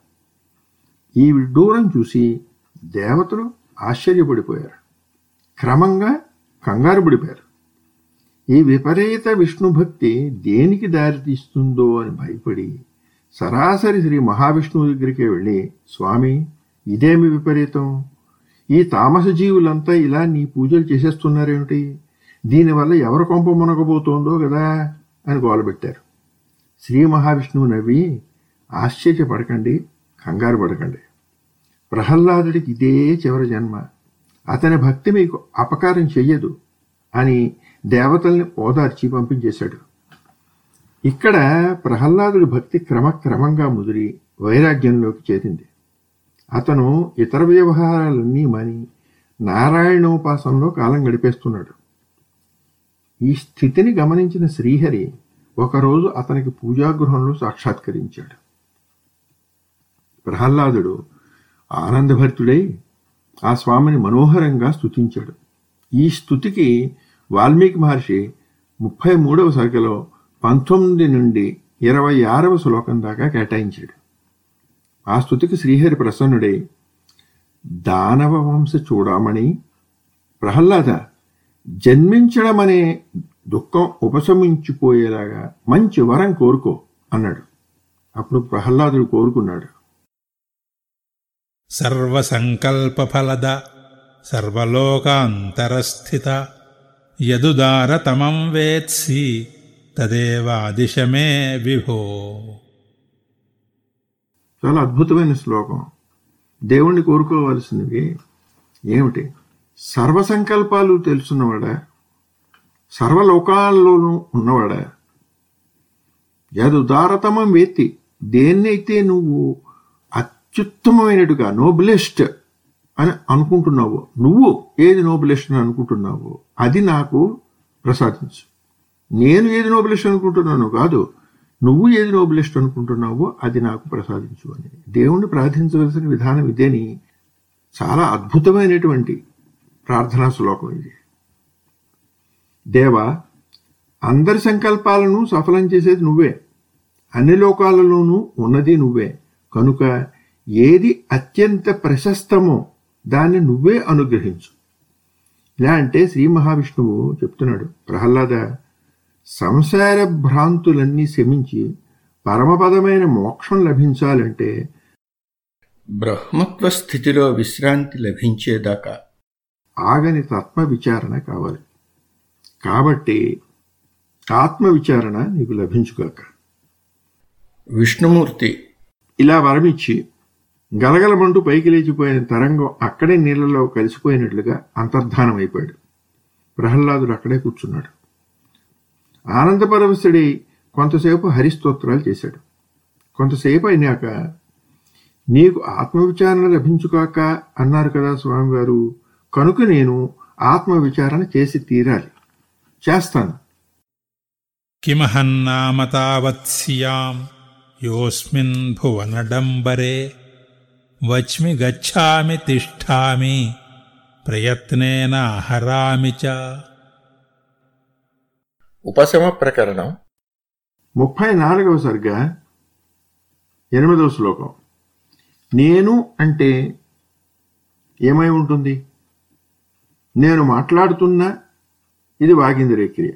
ఈ విడ్డూరం చూసి దేవతలు ఆశ్చర్యపడిపోయారు. క్రమంగా కంగారు పడిపోయారు. ఈ విపరీత విష్ణు భక్తి దేనికి దారితీస్తుందో అని భయపడి సరాసరి శ్రీ మహావిష్ణువు దగ్గరికి వెళ్ళి స్వామి ఇదేమి విపరీతం? ఈ తామస జీవులంతా ఇలా నీ పూజలు చేసేస్తున్నారేమిటి? దీనివల్ల ఎవరు కొంప మునగబోతోందో కదా అని గోలబెట్టారు. శ్రీ మహావిష్ణువు నవ్వి ఆశ్చర్యపడకండి కంగారు పడకండి. ప్రహ్లాదుడికి ఇదే చివరి జన్మ. అతని భక్తి మీకు అపకారం చెయ్యదు అని దేవతల్ని ఓదార్చి పంపించేశాడు. ఇక్కడ ప్రహ్లాదుడి భక్తి క్రమక్రమంగా ముదిరి వైరాగ్యంలోకి చేరింది. అతను ఇతర వ్యవహారాలన్నీ మాని నారాయణోపాసనలో కాలం గడిపేస్తున్నాడు. ఈ స్థితిని గమనించిన శ్రీహరి ఒకరోజు అతనికి పూజాగృహంలో సాక్షాత్కరించాడు. ప్రహ్లాదుడు ఆనందభరితుడై ఆ స్వామిని మనోహరంగా స్థుతించాడు ఈ స్థుతికి వాల్మీకి మహర్షి ముప్పై మూడవ సంఖ్యలో పంతొమ్మిది నుండి ఇరవై ఆరవ శ్లోకం దాకా కేటాయించాడు. ఆ స్తుతికి శ్రీహరి ప్రసన్నుడై. దానవ వంశ చూడమని ప్రహ్లాద జన్మించడం అనే దుఃఖం ఉపశమించిపోయేలాగా మంచి వరం కోరుకో అన్నాడు. అప్పుడు ప్రహ్లాదుడు కోరుకున్నాడు. సర్వసంకల్పఫలద సర్వలోకాంతరస్థిత యదుదారతమం వేత్సి తదేవాదిశమే విభో. చాలా అద్భుతమైన శ్లోకం. దేవుణ్ణి కోరుకోవాల్సినవి ఏమిటి? సర్వసంకల్పాలు తెలుసున్నవాడా సర్వలోకాల్లోనూ ఉన్నవాడా. యదుదారతమం వేత్తి దేన్నైతే నువ్వు అత్యుత్తమమైనట్టుగా నోబులిస్ట్ అని అనుకుంటున్నావో నువ్వు ఏది నోబెలెస్ట్ అని అనుకుంటున్నావో అది నాకు ప్రసాదించు. నేను ఏది నోబెలెస్ట్ అనుకుంటున్నాను కాదు నువ్వు ఏది నోబులిస్ట్ అనుకుంటున్నావో అది నాకు ప్రసాదించు అని. దేవుణ్ణి ప్రార్థించవలసిన విధానం ఇదేని. చాలా అద్భుతమైనటువంటి ప్రార్థనా శ్లోకం ఇది. దేవ అందరి సంకల్పాలను సఫలం చేసేది నువ్వే. అన్ని లోకాలలోనూ ఉన్నది నువ్వే. కనుక ఏది అత్యంత ప్రశస్తమో దాన్ని నువ్వే అనుగ్రహించు. ఇలా అంటే శ్రీ మహావిష్ణువు చెప్తున్నాడు ప్రహ్లాద సంసార భ్రాంతులన్నీ శమించి పరమపదమైన మోక్షం లభించాలంటే బ్రహ్మత్వ స్థితిలో విశ్రాంతి లభించేదాకా ఆగని తత్వ విచారణ కావాలి. కాబట్టి ఆత్మ విచారణ నీకు లభించుగాక. విష్ణుమూర్తి ఇలా వరమిచ్చి గలగలమంటూ పైకి లేచిపోయిన తరంగం అక్కడే నీళ్ళలో కలిసిపోయినట్లుగా అంతర్ధానమైపోయాడు. ప్రహ్లాదుడు అక్కడే కూర్చున్నాడు. ఆనందపరవశుడి కొంతసేపు హరిస్తోత్రాలు చేశాడు. కొంతసేపు అయినాక నీకు ఆత్మవిచారణ లభించుకాక అన్నారు కదా స్వామివారు కనుక నేను ఆత్మవిచారణ చేసి తీరాలి. చేస్తాను. కిమహన్నామ యోస్మిన్ భువనడంబరే వచ్మి గచ్చామి తిష్టామి ప్రయత్నేన హరామి చ. ఉపశమ ప్రకరణం. ముప్పై నాలుగవ సరిగ్గా ఎనిమిదవ శ్లోకం. నేను అంటే ఏమై ఉంటుంది? నేను మాట్లాడుతున్నా ఇది వాగేంద్రియ క్రియ.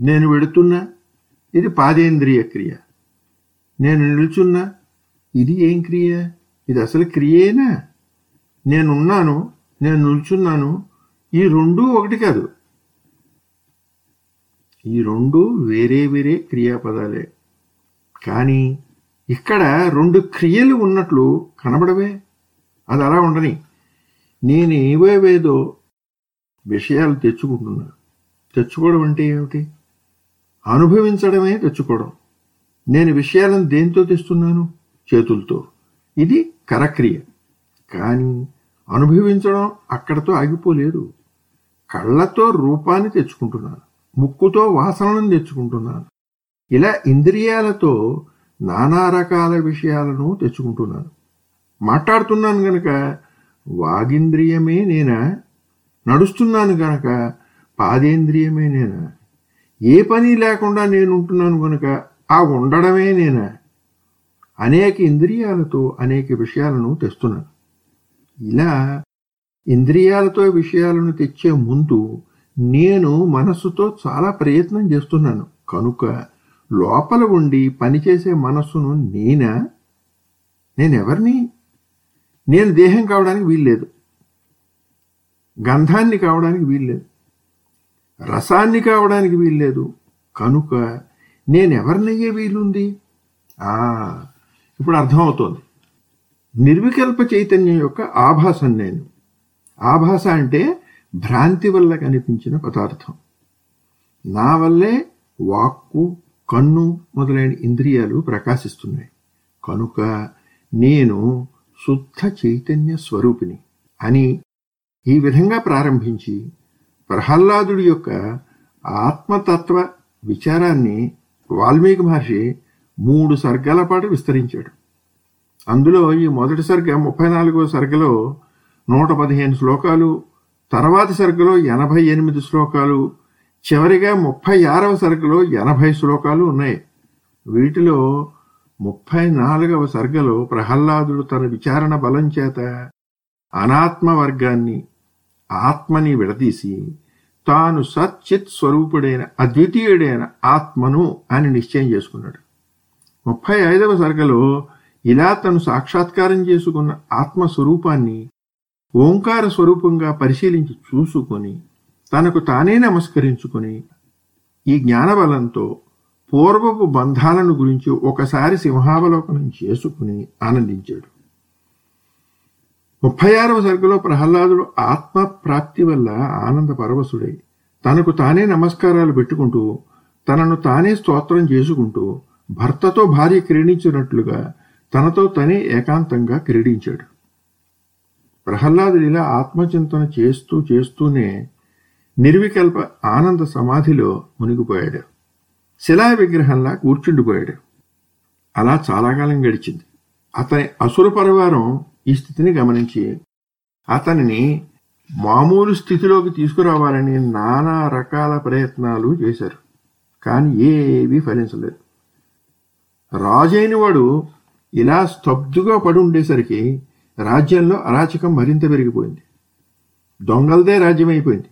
నేను వెడుతున్నా ఇది పాదేంద్రియ క్రియ. నేను నిలుచున్నా ఇది ఏం క్రియ? ఇది అసలు క్రియేనా? నేనున్నాను నేను నిల్చున్నాను ఈ రెండు ఒకటి కాదు. ఈ రెండు వేరే వేరే క్రియాపదాలే. కానీ ఇక్కడ రెండు క్రియలు ఉన్నట్లు కనబడవే. అది అలా ఉండని. నేను ఏవేవేదో విషయాలు తెచ్చుకుంటున్నా. తెచ్చుకోవడం అంటే ఏమిటి? అనుభవించడమే తెచ్చుకోవడం. నేను విషయాలను దేంతో తెస్తున్నాను? చేతులతో. ఇది కరక్రియ. కానీ అనుభవించడం అక్కడతో ఆగిపోలేదు. కళ్ళతో రూపాన్ని తెచ్చుకుంటున్నాను. ముక్కుతో వాసనలను తెచ్చుకుంటున్నాను. ఇలా ఇంద్రియాలతో నానా రకాల విషయాలను తెచ్చుకుంటున్నాను. మాట్లాడుతున్నాను గనక వాగింద్రియమే నేనా? నడుస్తున్నాను గనక పాదేంద్రియమే నేనా? ఏ పని లేకుండా నేను ఉంటున్నాను గనుక ఆ ఉండడమే నేనా? అనేక ఇంద్రియాలతో అనేక విషయాలను తెస్తున్నాను. ఇలా ఇంద్రియాలతో విషయాలను తెచ్చే ముందు నేను మనస్సుతో చాలా ప్రయత్నం చేస్తున్నాను. కనుక లోపల ఉండి పనిచేసే మనస్సును నేనా? నేనెవరిని? నేను దేహం కావడానికి వీల్లేదు. గంధాన్ని కావడానికి వీల్లేదు. రసాన్ని కావడానికి వీల్లేదు. కనుక నేనెవరినయ్యే వీలుంది? ఆ ఇప్పుడు అర్థమవుతోంది. నిర్వికల్ప చైతన్యం యొక్క ఆభాసం నేను. ఆభాస అంటే భ్రాంతి వల్ల కనిపించిన పదార్థం. నా వల్లే వాక్కు కన్ను మొదలైన ఇంద్రియాలు ప్రకాశిస్తున్నాయి. కనుక నేను శుద్ధ చైతన్య స్వరూపిణి అని ఈ విధంగా ప్రారంభించి ప్రహ్లాదుడి యొక్క ఆత్మతత్వ విచారాన్ని వాల్మీకి మహర్షి మూడు సర్గాల పాటు విస్తరించాడు. అందులో ఈ మొదటి సర్గ ముప్పై నాలుగవ సర్గలో నూట పదిహేను శ్లోకాలు తర్వాతి సరుకులో ఎనభై ఎనిమిది శ్లోకాలు చివరిగా ముప్పై ఆరవ సరుకులో ఎనభై శ్లోకాలు ఉన్నాయి. వీటిలో ముప్పై నాలుగవ సర్గలో ప్రహ్లాదుడు తన విచారణ బలం చేత అనాత్మ వర్గాన్ని ఆత్మని విడదీసి తాను సచ్చిత్ స్వరూపుడైన అద్వితీయుడైన ఆత్మను అని నిశ్చయం చేసుకున్నాడు. ముప్పై ఐదవ సర్గలో ఇలా తను సాక్షాత్కారం చేసుకున్న ఆత్మ స్వరూపాన్ని ఓంకార స్వరూపంగా పరిశీలించి చూసుకొని తనకు తానే నమస్కరించుకొని ఈ జ్ఞానబలంతో పూర్వపు బంధాలను గురించి ఒకసారి సింహావలోకనం చేసుకుని ఆనందించాడు. ముప్పై ఆరవ సరుకులో ప్రహ్లాదుడు ఆత్మ ప్రాప్తి వల్ల ఆనంద పరవశుడై తనకు తానే నమస్కారాలు పెట్టుకుంటూ తనను తానే స్తోత్రం చేసుకుంటూ భర్తతో భార్య క్రీడించినట్లుగా తనతో తనే ఏకాంతంగా క్రీడించాడు. ప్రహ్లాదుడు ఇలా ఆత్మచింతన చేస్తూ చేస్తూనే నిర్వికల్ప ఆనంద సమాధిలో మునిగిపోయాడు. శిలా విగ్రహంలా కూర్చుండిపోయాడు. అలా చాలా కాలం గడిచింది. అతని అసుర పరివారం ఈ స్థితిని గమనించి అతనిని మామూలు స్థితిలోకి తీసుకురావాలని నానా రకాల ప్రయత్నాలు చేశారు. కానీ ఏవీ ఫలించలేదు. రాజైన వాడు ఇలా స్తబ్దుగా పడి ఉండేసరికి రాజ్యంలో అరాచకం మరింత పెరిగిపోయింది. దొంగలదే రాజ్యం అయిపోయింది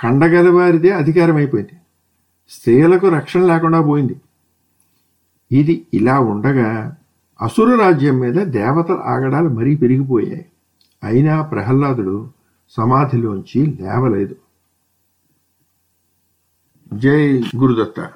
కండగలవారిదే అధికారం అయిపోయింది స్త్రీలకు రక్షణ లేకుండా పోయింది. ఇది ఇలా ఉండగా అసుర రాజ్యం మీద దేవతల ఆగడాలు మరీ పెరిగిపోయాయి. అయినా ప్రహ్లాదుడు సమాధిలోంచి లేవలేదు. జై గురుదత్త.